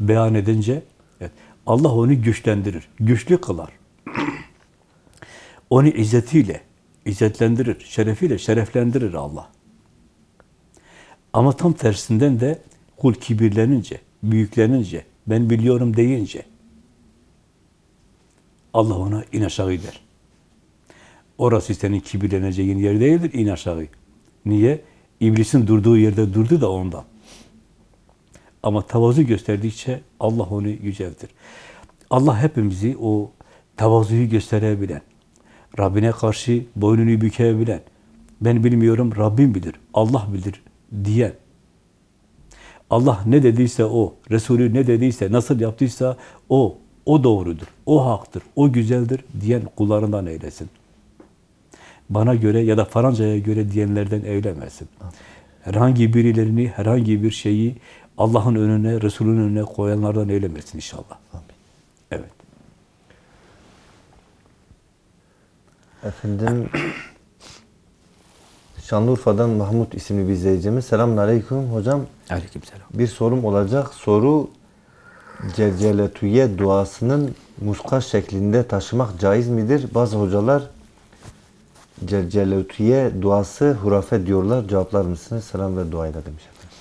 beyan edince evet, Allah onu güçlendirir, güçlü kılar. Onu izzetiyle izzetlendirir, şerefiyle şereflendirir Allah. Ama tam tersinden de kul kibirlenince, büyüklenince, ben biliyorum deyince Allah ona in aşağı der. Orası senin kibirleneceğin yer değildir, in aşağı. Niye? İblisin durduğu yerde durdu da ondan. Ama tavazu gösterdikçe Allah onu yüceltir. Allah hepimizi o tavazuyu gösterebilen, Rabbine karşı boynunu bükebilen, ben bilmiyorum Rabbim bilir, Allah bilir diyen, Allah ne dediyse o, Resulü ne dediyse, nasıl yaptıysa o, o doğrudur, o haktır, o güzeldir diyen kullarından eylesin. Bana göre ya da falancaya göre diyenlerden eylemesin. Herhangi birilerini, herhangi bir şeyi Allah'ın önüne, Resulünün önüne koyanlardan eylemesin inşallah. Evet. Efendim Şanlıurfa'dan Mahmut isimli bir izleyicimiz. Selamun Aleyküm hocam. Aleykümselam. Bir sorum olacak. Soru Celceletüye duasının muska şeklinde taşımak caiz midir? Bazı hocalar Celceletüye duası hurafe diyorlar. Cevaplar mısınız? Selam ve duayla demiş efendim.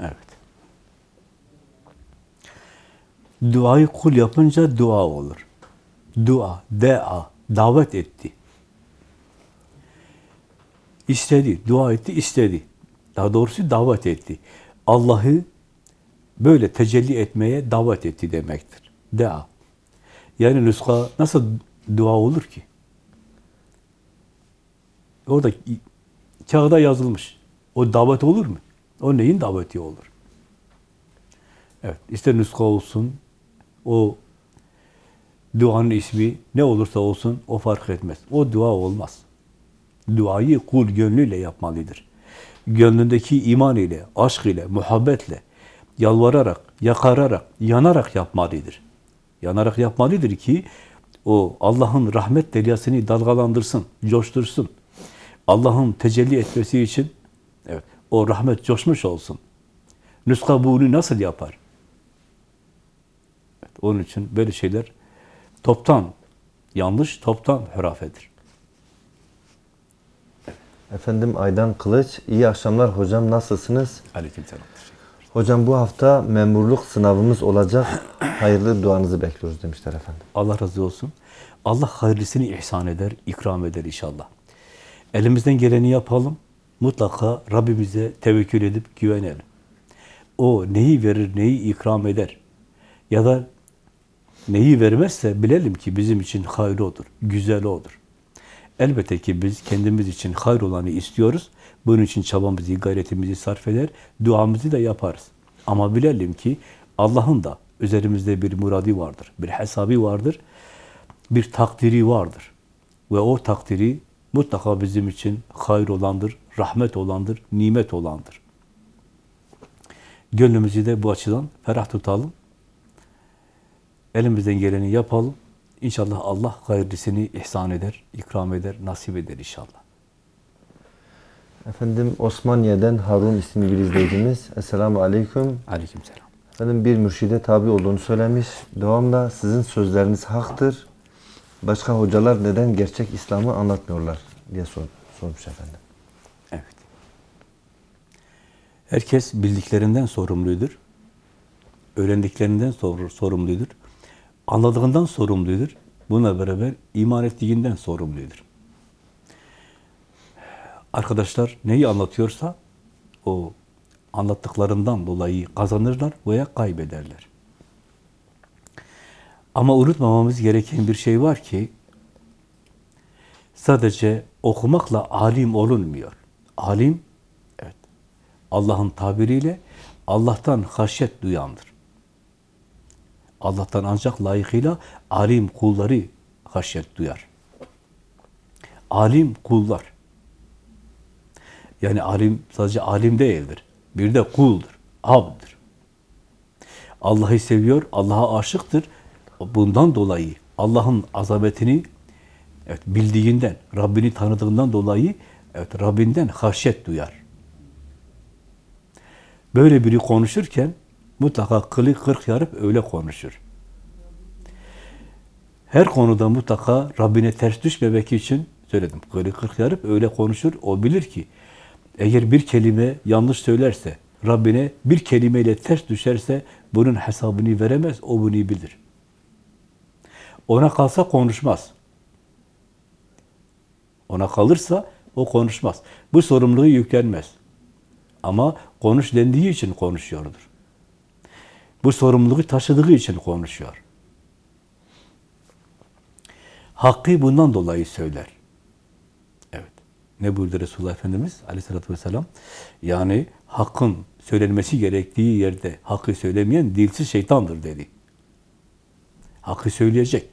Evet. Duayı kul yapınca dua olur. Dua, dea, davet etti. İstedi, dua etti, istedi. Daha doğrusu davet etti. Allah'ı böyle tecelli etmeye davet etti demektir. Dea. Yani nuska nasıl dua olur ki? Orada kağıda yazılmış. O davet olur mu? O neyin daveti olur? Evet, ister nuska olsun, o duanın ismi ne olursa olsun o fark etmez. O dua olmaz. Duayı kul gönlüyle yapmalıdır. Gönlündeki iman ile, aşk ile, muhabbetle, yalvararak, yakararak, yanarak yapmalıdır. Yanarak yapmalıdır ki o Allah'ın rahmet deryasını dalgalandırsın, coştursun. Allah'ın tecelli etmesi için evet, o rahmet coşmuş olsun. Nuska bunu nasıl yapar? Evet, onun için böyle şeyler toptan yanlış, toptan hürafedir. Efendim Aydan Kılıç. İyi akşamlar hocam. Nasılsınız? Aleykümselam. Hocam bu hafta memurluk sınavımız olacak. Hayırlı duanızı bekliyoruz demişler efendim. Allah razı olsun. Allah hayırlısını ihsan eder, ikram eder inşallah. Elimizden geleni yapalım. Mutlaka Rabbimize tevekkül edip güvenelim. O neyi verir, neyi ikram eder. Ya da neyi vermezse bilelim ki bizim için hayır odur, güzel odur. Elbette ki biz kendimiz için hayır olanı istiyoruz. Bunun için çabamızı, gayretimizi sarf eder, duamızı da yaparız. Ama bilelim ki Allah'ın da üzerimizde bir muradi vardır, bir hesabı vardır, bir takdiri vardır. Ve o takdiri mutlaka bizim için hayır olandır, rahmet olandır, nimet olandır. Gönlümüzü de bu açıdan ferah tutalım. Elimizden geleni yapalım. İnşallah Allah hayırlısını ihsan eder, ikram eder, nasip eder inşallah. Efendim Osmaniye'den Harun isimli bir izleyicimiz. Esselamu Aleyküm. Aleykümselam. Efendim bir mürşide tabi olduğunu söylemiş. Devamla sizin sözleriniz haktır. Başka hocalar neden gerçek İslam'ı anlatmıyorlar diye sor, sormuş efendim. Evet. Herkes bildiklerinden sorumludur. Öğrendiklerinden sor- sorumludur. Anladığından sorumludur. Buna beraber iman ettiğinden sorumludur. Arkadaşlar neyi anlatıyorsa o anlattıklarından dolayı kazanırlar veya kaybederler. Ama unutmamamız gereken bir şey var ki sadece okumakla alim olunmuyor. Alim, evet, Allah'ın tabiriyle Allah'tan haşyet duyandır. Allah'tan ancak layıkıyla alim kulları haşyet duyar. alim kullar. Yani alim sadece alim değildir. Bir de kuldur, abdır. Allah'ı seviyor, Allah'a aşıktır. Bundan dolayı Allah'ın azametini evet, bildiğinden, Rabbini tanıdığından dolayı evet, Rabbinden haşyet duyar. Böyle biri konuşurken mutlaka kılı kırk yarıp öyle konuşur. Her konuda mutlaka Rabbine ters düşmemek için söyledim. Kılı kırk yarıp öyle konuşur. O bilir ki eğer bir kelime yanlış söylerse, Rabbine bir kelimeyle ters düşerse bunun hesabını veremez, o bunu bilir. Ona kalsa konuşmaz. Ona kalırsa o konuşmaz. Bu sorumluluğu yüklenmez. Ama konuş dendiği için konuşuyordur. Bu sorumluluğu taşıdığı için konuşuyor. Hakkı bundan dolayı söyler. Evet. Ne buyurdu Resulullah Efendimiz aleyhissalatü vesselam? Yani hakkın söylenmesi gerektiği yerde hakkı söylemeyen dilsiz şeytandır dedi. Hakkı söyleyecek.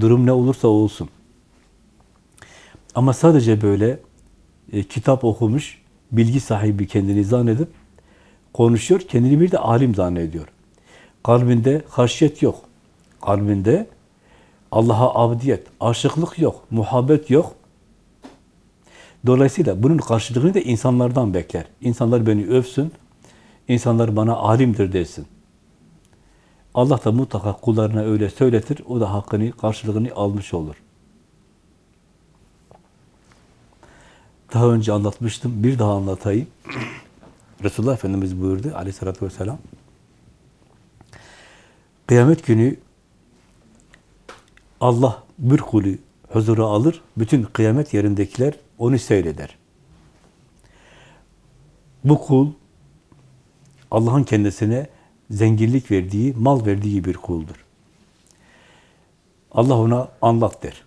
Durum ne olursa olsun. Ama sadece böyle e, kitap okumuş, bilgi sahibi kendini zannedip konuşuyor, kendini bir de alim zannediyor. Kalbinde haşyet yok. Kalbinde Allah'a abdiyet, aşıklık yok, muhabbet yok. Dolayısıyla bunun karşılığını da insanlardan bekler. İnsanlar beni övsün, insanlar bana alimdir desin. Allah da mutlaka kullarına öyle söyletir, o da hakkını, karşılığını almış olur. Daha önce anlatmıştım, bir daha anlatayım. Resulullah Efendimiz buyurdu aleyhissalatü vesselam. Kıyamet günü Allah bir kulü huzura alır, bütün kıyamet yerindekiler onu seyreder. Bu kul Allah'ın kendisine zenginlik verdiği, mal verdiği bir kuldur. Allah ona anlat der.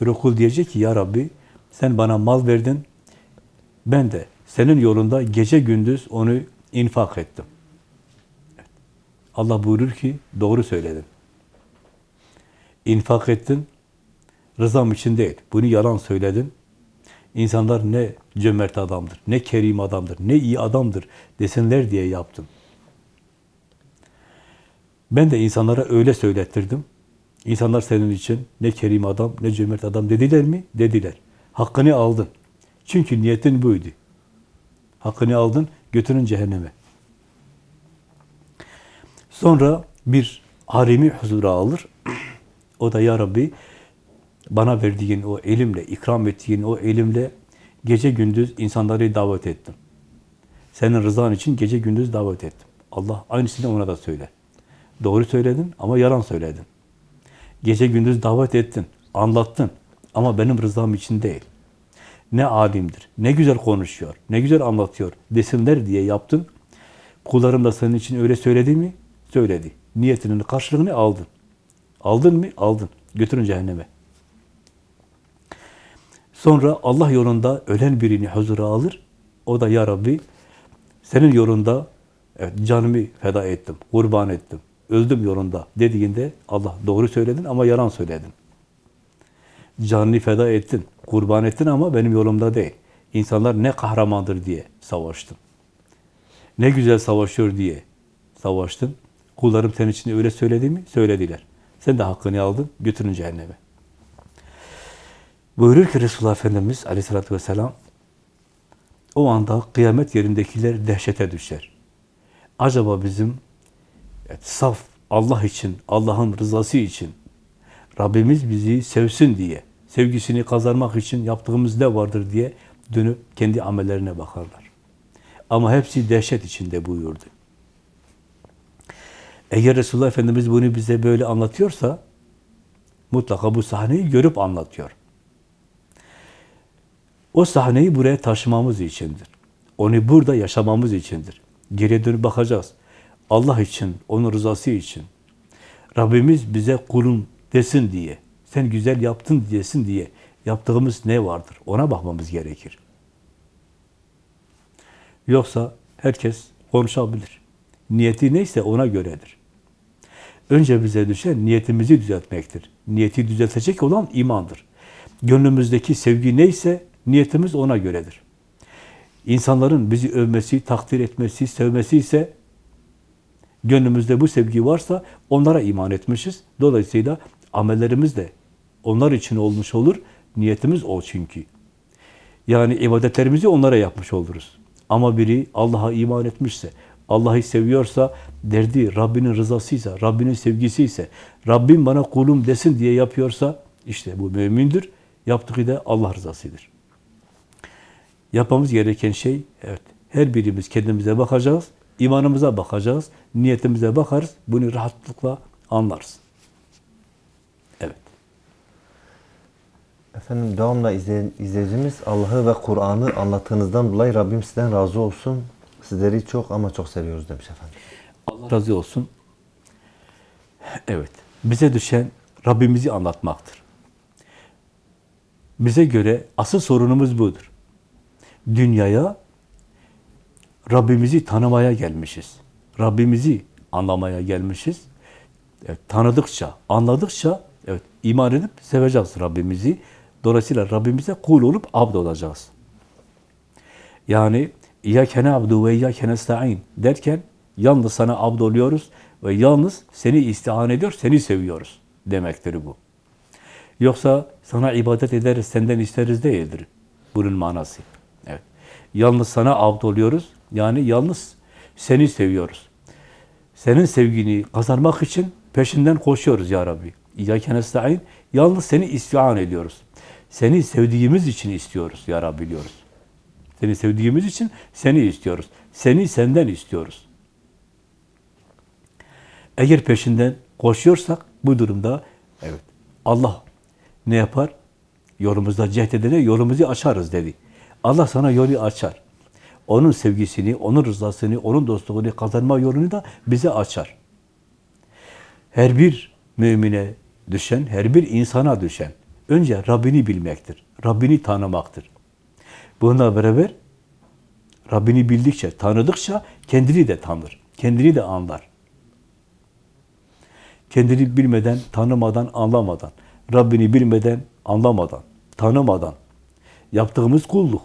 Bir kul diyecek ki, Ya Rabbi sen bana mal verdin, ben de senin yolunda gece gündüz onu infak ettim. Allah buyurur ki, doğru söyledin. İnfak ettin, rızam için değil. Bunu yalan söyledin. İnsanlar ne cömert adamdır, ne kerim adamdır, ne iyi adamdır desinler diye yaptım. Ben de insanlara öyle söylettirdim. İnsanlar senin için ne kerim adam, ne cömert adam dediler mi? Dediler. Hakkını aldın. Çünkü niyetin buydu. Hakkını aldın, götürün cehenneme. Sonra bir harimi huzura alır. [CLEARS THROAT] O da ya Rabbi bana verdiğin o elimle, ikram ettiğin o elimle gece gündüz insanları davet ettim. Senin rızan için gece gündüz davet ettim. Allah aynısını ona da söyler. Doğru söyledin ama yalan söyledin. Gece gündüz davet ettin, anlattın ama benim rızam için değil. Ne alimdir, ne güzel konuşuyor, ne güzel anlatıyor desinler diye yaptın. Kullarım da senin için öyle söyledi mi? Söyledi. Niyetinin karşılığını aldın. Aldın mı? Aldın. Götürün cehenneme. Sonra Allah yolunda ölen birini huzura alır. O da ya Rabbi senin yolunda evet, canımı feda ettim, kurban ettim, öldüm yolunda dediğinde Allah doğru söyledin ama yalan söyledin. Canını feda ettin, kurban ettin ama benim yolumda değil. İnsanlar ne kahramandır diye savaştın. Ne güzel savaşıyor diye savaştın. Kullarım senin için öyle söyledi mi? Söylediler. Sen de hakkını aldın, götürün cehenneme. Buyurur ki Resulullah Efendimiz aleyhissalatü vesselam, o anda kıyamet yerindekiler dehşete düşer. Acaba bizim evet, saf Allah için, Allah'ın rızası için, Rabbimiz bizi sevsin diye, sevgisini kazanmak için yaptığımız ne vardır diye dönüp kendi amellerine bakarlar. Ama hepsi dehşet içinde buyurdu. Eğer Resulullah Efendimiz bunu bize böyle anlatıyorsa, mutlaka bu sahneyi görüp anlatıyor. O sahneyi buraya taşımamız içindir. Onu burada yaşamamız içindir. Geriye dönüp bakacağız. Allah için, onun rızası için. Rabbimiz bize kulun desin diye, sen güzel yaptın desin diye yaptığımız ne vardır? Ona bakmamız gerekir. Yoksa herkes konuşabilir. Niyeti neyse ona göredir. Önce bize düşen niyetimizi düzeltmektir. Niyeti düzeltecek olan imandır. Gönlümüzdeki sevgi neyse niyetimiz ona göredir. İnsanların bizi övmesi, takdir etmesi, sevmesi ise gönlümüzde bu sevgi varsa onlara iman etmişiz. Dolayısıyla amellerimiz de onlar için olmuş olur. Niyetimiz o çünkü. Yani ibadetlerimizi onlara yapmış oluruz. Ama biri Allah'a iman etmişse, Allah'ı seviyorsa, derdi Rabbinin rızasıysa, Rabbinin sevgisiyse, Rabbim bana kulum desin diye yapıyorsa, işte bu mümindir. Yaptığı da Allah rızasıdır. Yapmamız gereken şey, evet, her birimiz kendimize bakacağız, imanımıza bakacağız, niyetimize bakarız, bunu rahatlıkla anlarız. Efendim devamla izleyicimiz Allah'ı ve Kur'an'ı anlattığınızdan dolayı Rabbim sizden razı olsun. Sizleri çok ama çok seviyoruz demiş efendim. Allah razı olsun. Evet. Bize düşen Rabbimizi anlatmaktır. Bize göre asıl sorunumuz budur. Dünyaya Rabbimizi tanımaya gelmişiz. Rabbimizi anlamaya gelmişiz. Evet, tanıdıkça, anladıkça evet iman edip seveceğiz Rabbimizi. Dolayısıyla Rabbimize kul olup abd olacağız. Yani İyyâke na'budu ve iyyâke nesta'in derken yalnız sana abd oluyoruz ve yalnız seni istihan ediyor, seni seviyoruz demektir bu. Yoksa sana ibadet ederiz, senden isteriz değildir. Bunun manası. Evet. Yalnız sana abd oluyoruz. Yani yalnız seni seviyoruz. Senin sevgini kazanmak için peşinden koşuyoruz ya Rabbi. İyyâke nesta'in. Yalnız seni istihan ediyoruz. Seni sevdiğimiz için istiyoruz ya Rabbi diyoruz. Seni sevdiğimiz için seni istiyoruz. Seni senden istiyoruz. Eğer peşinden koşuyorsak bu durumda evet Allah ne yapar? Yolumuzda cehdedene yolumuzu açarız dedi. Allah sana yolu açar. Onun sevgisini, onun rızasını, onun dostluğunu kazanma yolunu da bize açar. Her bir mümine düşen, her bir insana düşen önce Rabbini bilmektir. Rabbini tanımaktır. Bununla beraber Rabbini bildikçe, tanıdıkça kendini de tanır. Kendini de anlar. Kendini bilmeden, tanımadan, anlamadan, Rabbini bilmeden, anlamadan, tanımadan yaptığımız kulluk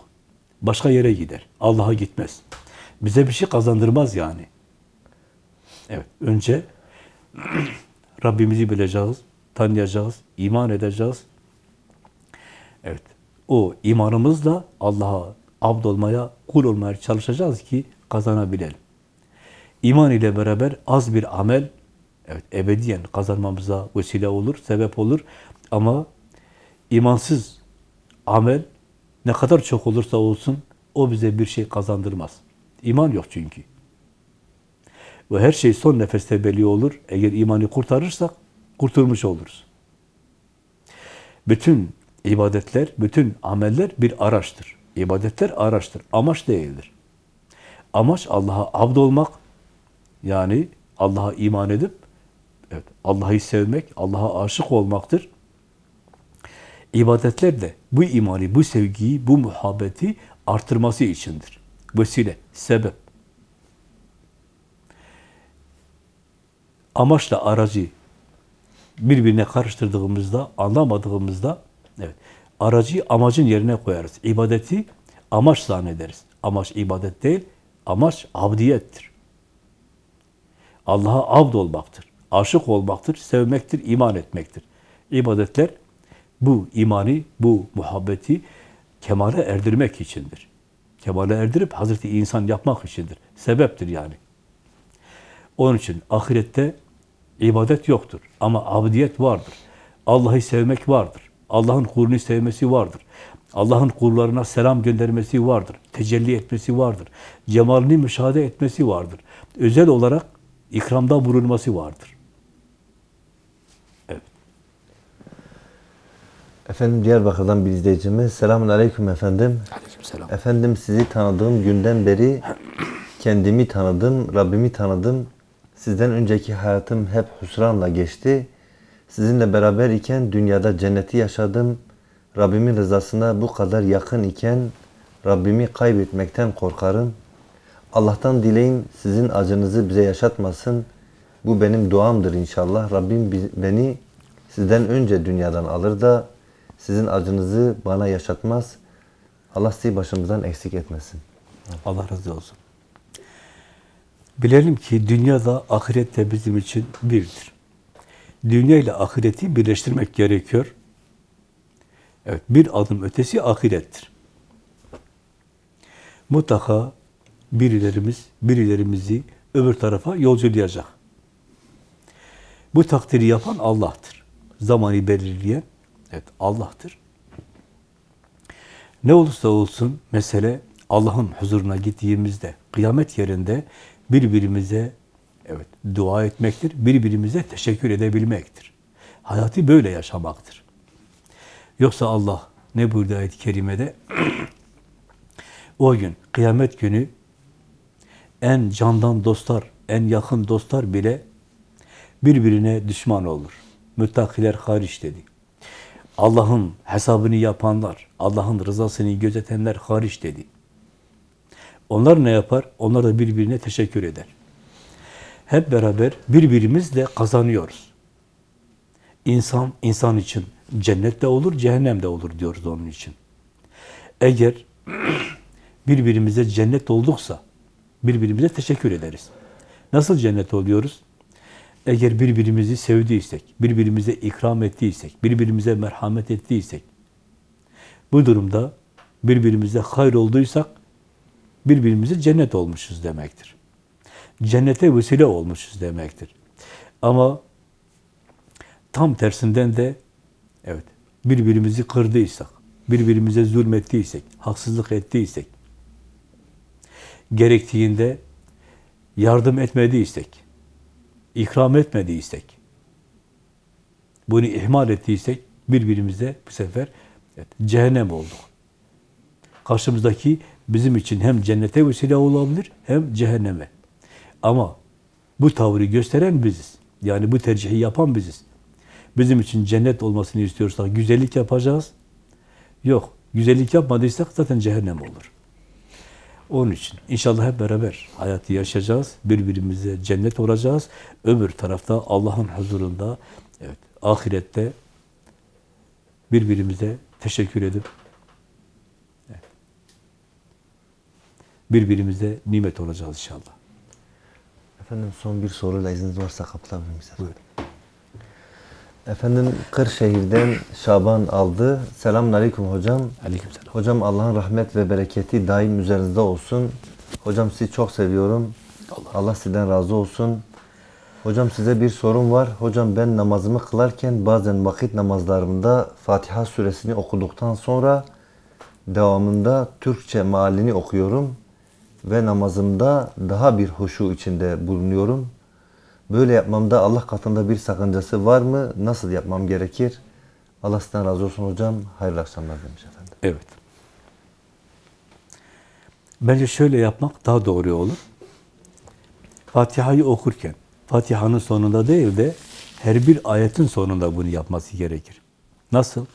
başka yere gider. Allah'a gitmez. Bize bir şey kazandırmaz yani. Evet, önce [CLEARS THROAT] Rabbimizi bileceğiz, tanıyacağız, iman edeceğiz. Evet, o imanımızla Allah'a abd olmaya, kul olmaya çalışacağız ki kazanabilelim. İman ile beraber az bir amel, evet ebediyen kazanmamıza vesile olur, sebep olur. Ama imansız amel ne kadar çok olursa olsun o bize bir şey kazandırmaz. İman yok çünkü. Ve her şey son nefeste belli olur. Eğer imanı kurtarırsak kurtulmuş oluruz. Bütün ibadetler, bütün ameller bir araçtır. İbadetler araçtır. Amaç değildir. Amaç Allah'a abd olmak, yani Allah'a iman edip evet, Allah'ı sevmek, Allah'a aşık olmaktır. İbadetler de bu imanı, bu sevgiyi, bu muhabbeti artırması içindir. Vesile, sebep. Amaçla aracı birbirine karıştırdığımızda, anlamadığımızda evet, aracı amacın yerine koyarız. İbadeti amaç zannederiz. Amaç ibadet değil, amaç abdiyettir. Allah'a abd olmaktır. Aşık olmaktır, sevmektir, iman etmektir. İbadetler bu imani, bu muhabbeti kemale erdirmek içindir. Kemale erdirip Hazreti insan yapmak içindir. Sebeptir yani. Onun için ahirette ibadet yoktur. Ama abdiyet vardır. Allah'ı sevmek vardır. Allah'ın kulunu sevmesi vardır. Allah'ın kullarına selam göndermesi vardır. Tecelli etmesi vardır. Cemalini müşahede etmesi vardır. Özel olarak ikramda bulunması vardır. Evet. Efendim Diyarbakır'dan bir izleyicimiz. Selamun Aleyküm efendim. Aleykümselam. Efendim sizi tanıdığım günden beri kendimi tanıdım, Rabbimi tanıdım. Sizden önceki hayatım hep hüsranla geçti. Sizinle beraber iken dünyada cenneti yaşadım. Rabbimin rızasına bu kadar yakın iken Rabbimi kaybetmekten korkarım. Allah'tan dileyin sizin acınızı bize yaşatmasın. Bu benim duamdır inşallah. Rabbim bi- beni sizden önce dünyadan alır da Sizin acınızı bana yaşatmaz. Allah sizi başımızdan eksik etmesin. Allah razı olsun. Bilelim ki dünya da ahiret de bizim için birdir. Dünya ile ahireti birleştirmek gerekiyor. Evet, bir adım ötesi ahirettir. Mutlaka birilerimiz, birilerimizi öbür tarafa yolculayacak. Bu takdiri yapan Allah'tır. Zamanı belirleyen evet Allah'tır. Ne olursa olsun mesele Allah'ın huzuruna gittiğimizde, kıyamet yerinde birbirimize evet dua etmektir, birbirimize teşekkür edebilmektir. Hayatı böyle yaşamaktır. Yoksa Allah ne buyurdu ayet-i kerimede? [CLEARS THROAT] o gün, kıyamet günü en candan dostlar, en yakın dostlar bile birbirine düşman olur. Müttakiler hariç dedi. Allah'ın hesabını yapanlar, Allah'ın rızasını gözetenler hariç dedi. Onlar ne yapar? Onlar da birbirine teşekkür eder. Hep beraber birbirimizle kazanıyoruz. İnsan, insan için cennette olur, cehennemde olur diyoruz onun için. Eğer [CLEARS THROAT] birbirimize cennet olduksa, birbirimize teşekkür ederiz. Nasıl cennet oluyoruz? Eğer birbirimizi sevdiysek, birbirimize ikram ettiysek, birbirimize merhamet ettiysek, bu durumda birbirimize hayır olduysak, birbirimize cennet olmuşuz demektir. Cennete vesile olmuşuz demektir. Ama tam tersinden de evet birbirimizi kırdıysak, birbirimize zulmettiysek, haksızlık ettiysek, gerektiğinde yardım etmediysek, ikram etmediysek, bunu ihmal ettiysek birbirimize bu sefer evet, cehennem olduk. Karşımızdaki bizim için hem cennete vesile olabilir hem cehenneme. Ama bu tavrı gösteren biziz. Yani bu tercihi yapan biziz. Bizim için cennet olmasını istiyorsak güzellik yapacağız. Yok, güzellik yapmadıysak zaten cehennem olur. Onun için inşallah hep beraber hayatı yaşayacağız. Birbirimize cennet olacağız. Öbür tarafta Allah'ın huzurunda evet ahirette birbirimize teşekkür edip birbirimize nimet olacağız inşallah. Efendim son bir soruyla izniniz varsa kapatabilir miyiz? efendim? Efendim Kırşehir'den Şaban aldı. Selamun Aleyküm hocam. Aleykümselam. Hocam Allah'ın rahmet ve bereketi daim üzerinizde olsun. Hocam sizi çok seviyorum. Allah, sizden razı olsun. Hocam size bir sorum var. Hocam ben namazımı kılarken bazen vakit namazlarımda Fatiha suresini okuduktan sonra devamında Türkçe mealini okuyorum ve namazımda daha bir huşu içinde bulunuyorum. Böyle yapmamda Allah katında bir sakıncası var mı? Nasıl yapmam gerekir? Allah sizden razı olsun hocam. Hayırlı akşamlar demiş efendim. Evet. Bence şöyle yapmak daha doğru olur. Fatiha'yı okurken, Fatiha'nın sonunda değil de her bir ayetin sonunda bunu yapması gerekir. Nasıl?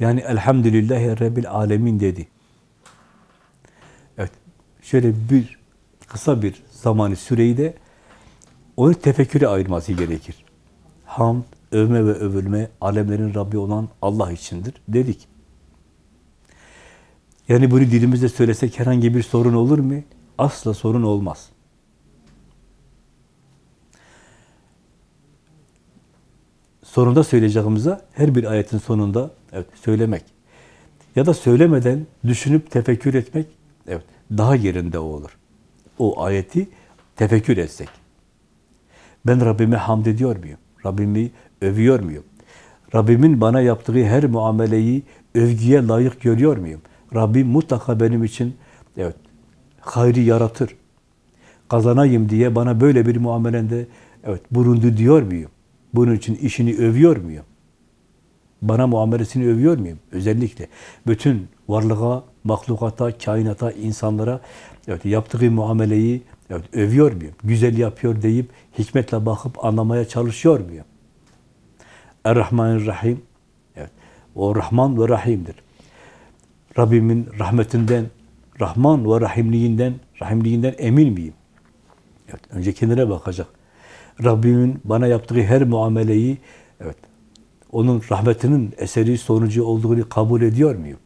Yani Elhamdülillahi Rabbil Alemin dedi. Şöyle bir kısa bir zamanı süreyi de onu tefekküre ayırması gerekir. Hamd, övme ve övülme alemlerin Rabbi olan Allah içindir dedik. Yani bunu dilimizde söylesek herhangi bir sorun olur mu? Asla sorun olmaz. Sonunda söyleyeceğimize her bir ayetin sonunda evet söylemek. Ya da söylemeden düşünüp tefekkür etmek evet daha yerinde olur. O ayeti tefekkür etsek. Ben Rabbime hamd ediyor muyum? Rabbimi övüyor muyum? Rabbimin bana yaptığı her muameleyi övgüye layık görüyor muyum? Rabbim mutlaka benim için evet hayrı yaratır. Kazanayım diye bana böyle bir muamelende evet bulundu diyor muyum? Bunun için işini övüyor muyum? Bana muamelesini övüyor muyum? Özellikle bütün varlığa, mahlukata, kainata, insanlara evet, yaptığı muameleyi evet, övüyor muyum? Güzel yapıyor deyip hikmetle bakıp anlamaya çalışıyor muyum? Er-Rahmanir-Rahim. Evet. O Rahman ve Rahim'dir. Rabbimin rahmetinden, Rahman ve Rahimliğinden, Rahimliğinden emin miyim? Evet, önce kendine bakacak. Rabbimin bana yaptığı her muameleyi evet onun rahmetinin eseri sonucu olduğunu kabul ediyor muyum?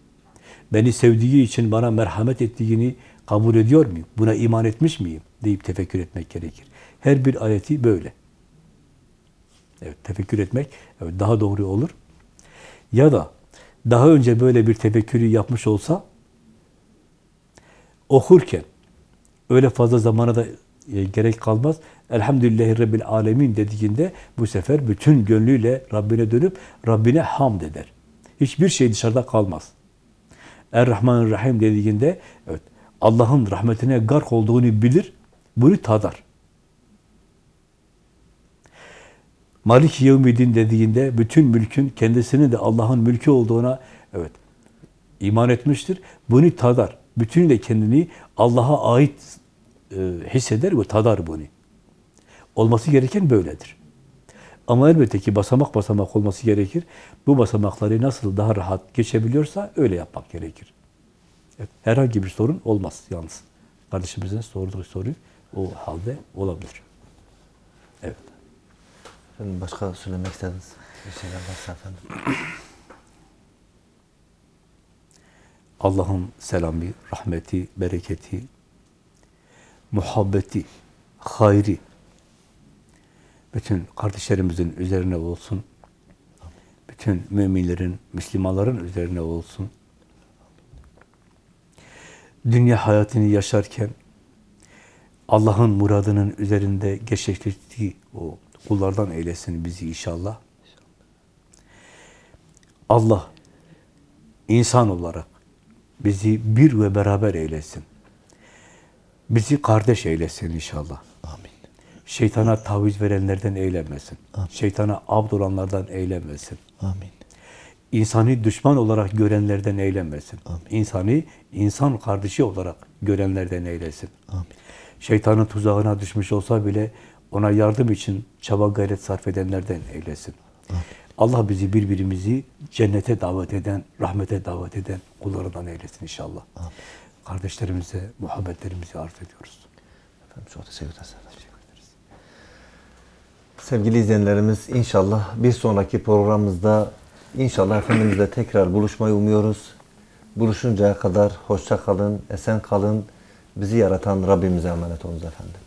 Beni sevdiği için bana merhamet ettiğini kabul ediyor muyum? Buna iman etmiş miyim? deyip tefekkür etmek gerekir. Her bir ayeti böyle. Evet, tefekkür etmek evet, daha doğru olur. Ya da daha önce böyle bir tefekkürü yapmış olsa okurken öyle fazla zamana da e, gerek kalmaz. Elhamdülillahi Rabbil Alemin dediğinde bu sefer bütün gönlüyle Rabbine dönüp Rabbine hamd eder. Hiçbir şey dışarıda kalmaz. Er-Rahmanir-Rahim dediğinde evet Allah'ın rahmetine gark olduğunu bilir, bunu tadar. Malik Yevmiddin dediğinde bütün mülkün kendisinin de Allah'ın mülkü olduğuna evet iman etmiştir. Bunu tadar. Bütün kendini Allah'a ait e, hisseder ve tadar bunu. Olması gereken böyledir. Ama elbette ki basamak basamak olması gerekir. Bu basamakları nasıl daha rahat geçebiliyorsa öyle yapmak gerekir. Evet, herhangi bir sorun olmaz yalnız. Kardeşimizin sorduğu soru o halde olabilir. Evet. Efendim başka söylemek istediğiniz bir şeyler varsa efendim. Allah'ın selamı, rahmeti, bereketi, muhabbeti, hayri bütün kardeşlerimizin üzerine olsun. Bütün müminlerin, Müslümanların üzerine olsun. Dünya hayatını yaşarken Allah'ın muradının üzerinde gerçekleştiği o kullardan eylesin bizi inşallah. Allah insan olarak bizi bir ve beraber eylesin. Bizi kardeş eylesin inşallah. Amin. Şeytana taviz verenlerden eylemesin. Şeytana abd olanlardan eylemesin. Amin. İnsanı düşman olarak görenlerden eylemesin. İnsanı insan kardeşi olarak görenlerden eylesin. Amin. Şeytanın tuzağına düşmüş olsa bile ona yardım için çaba gayret sarf edenlerden eylesin. Allah bizi birbirimizi cennete davet eden, rahmete davet eden kullarından eylesin inşallah. Kardeşlerimize muhabbetlerimizi arz ediyoruz. Efendim çok teşekkür ederiz. Sevgili izleyenlerimiz inşallah bir sonraki programımızda inşallah Efendimizle tekrar buluşmayı umuyoruz. Buluşuncaya kadar hoşça kalın, esen kalın. Bizi yaratan Rabbimize emanet olunuz efendim.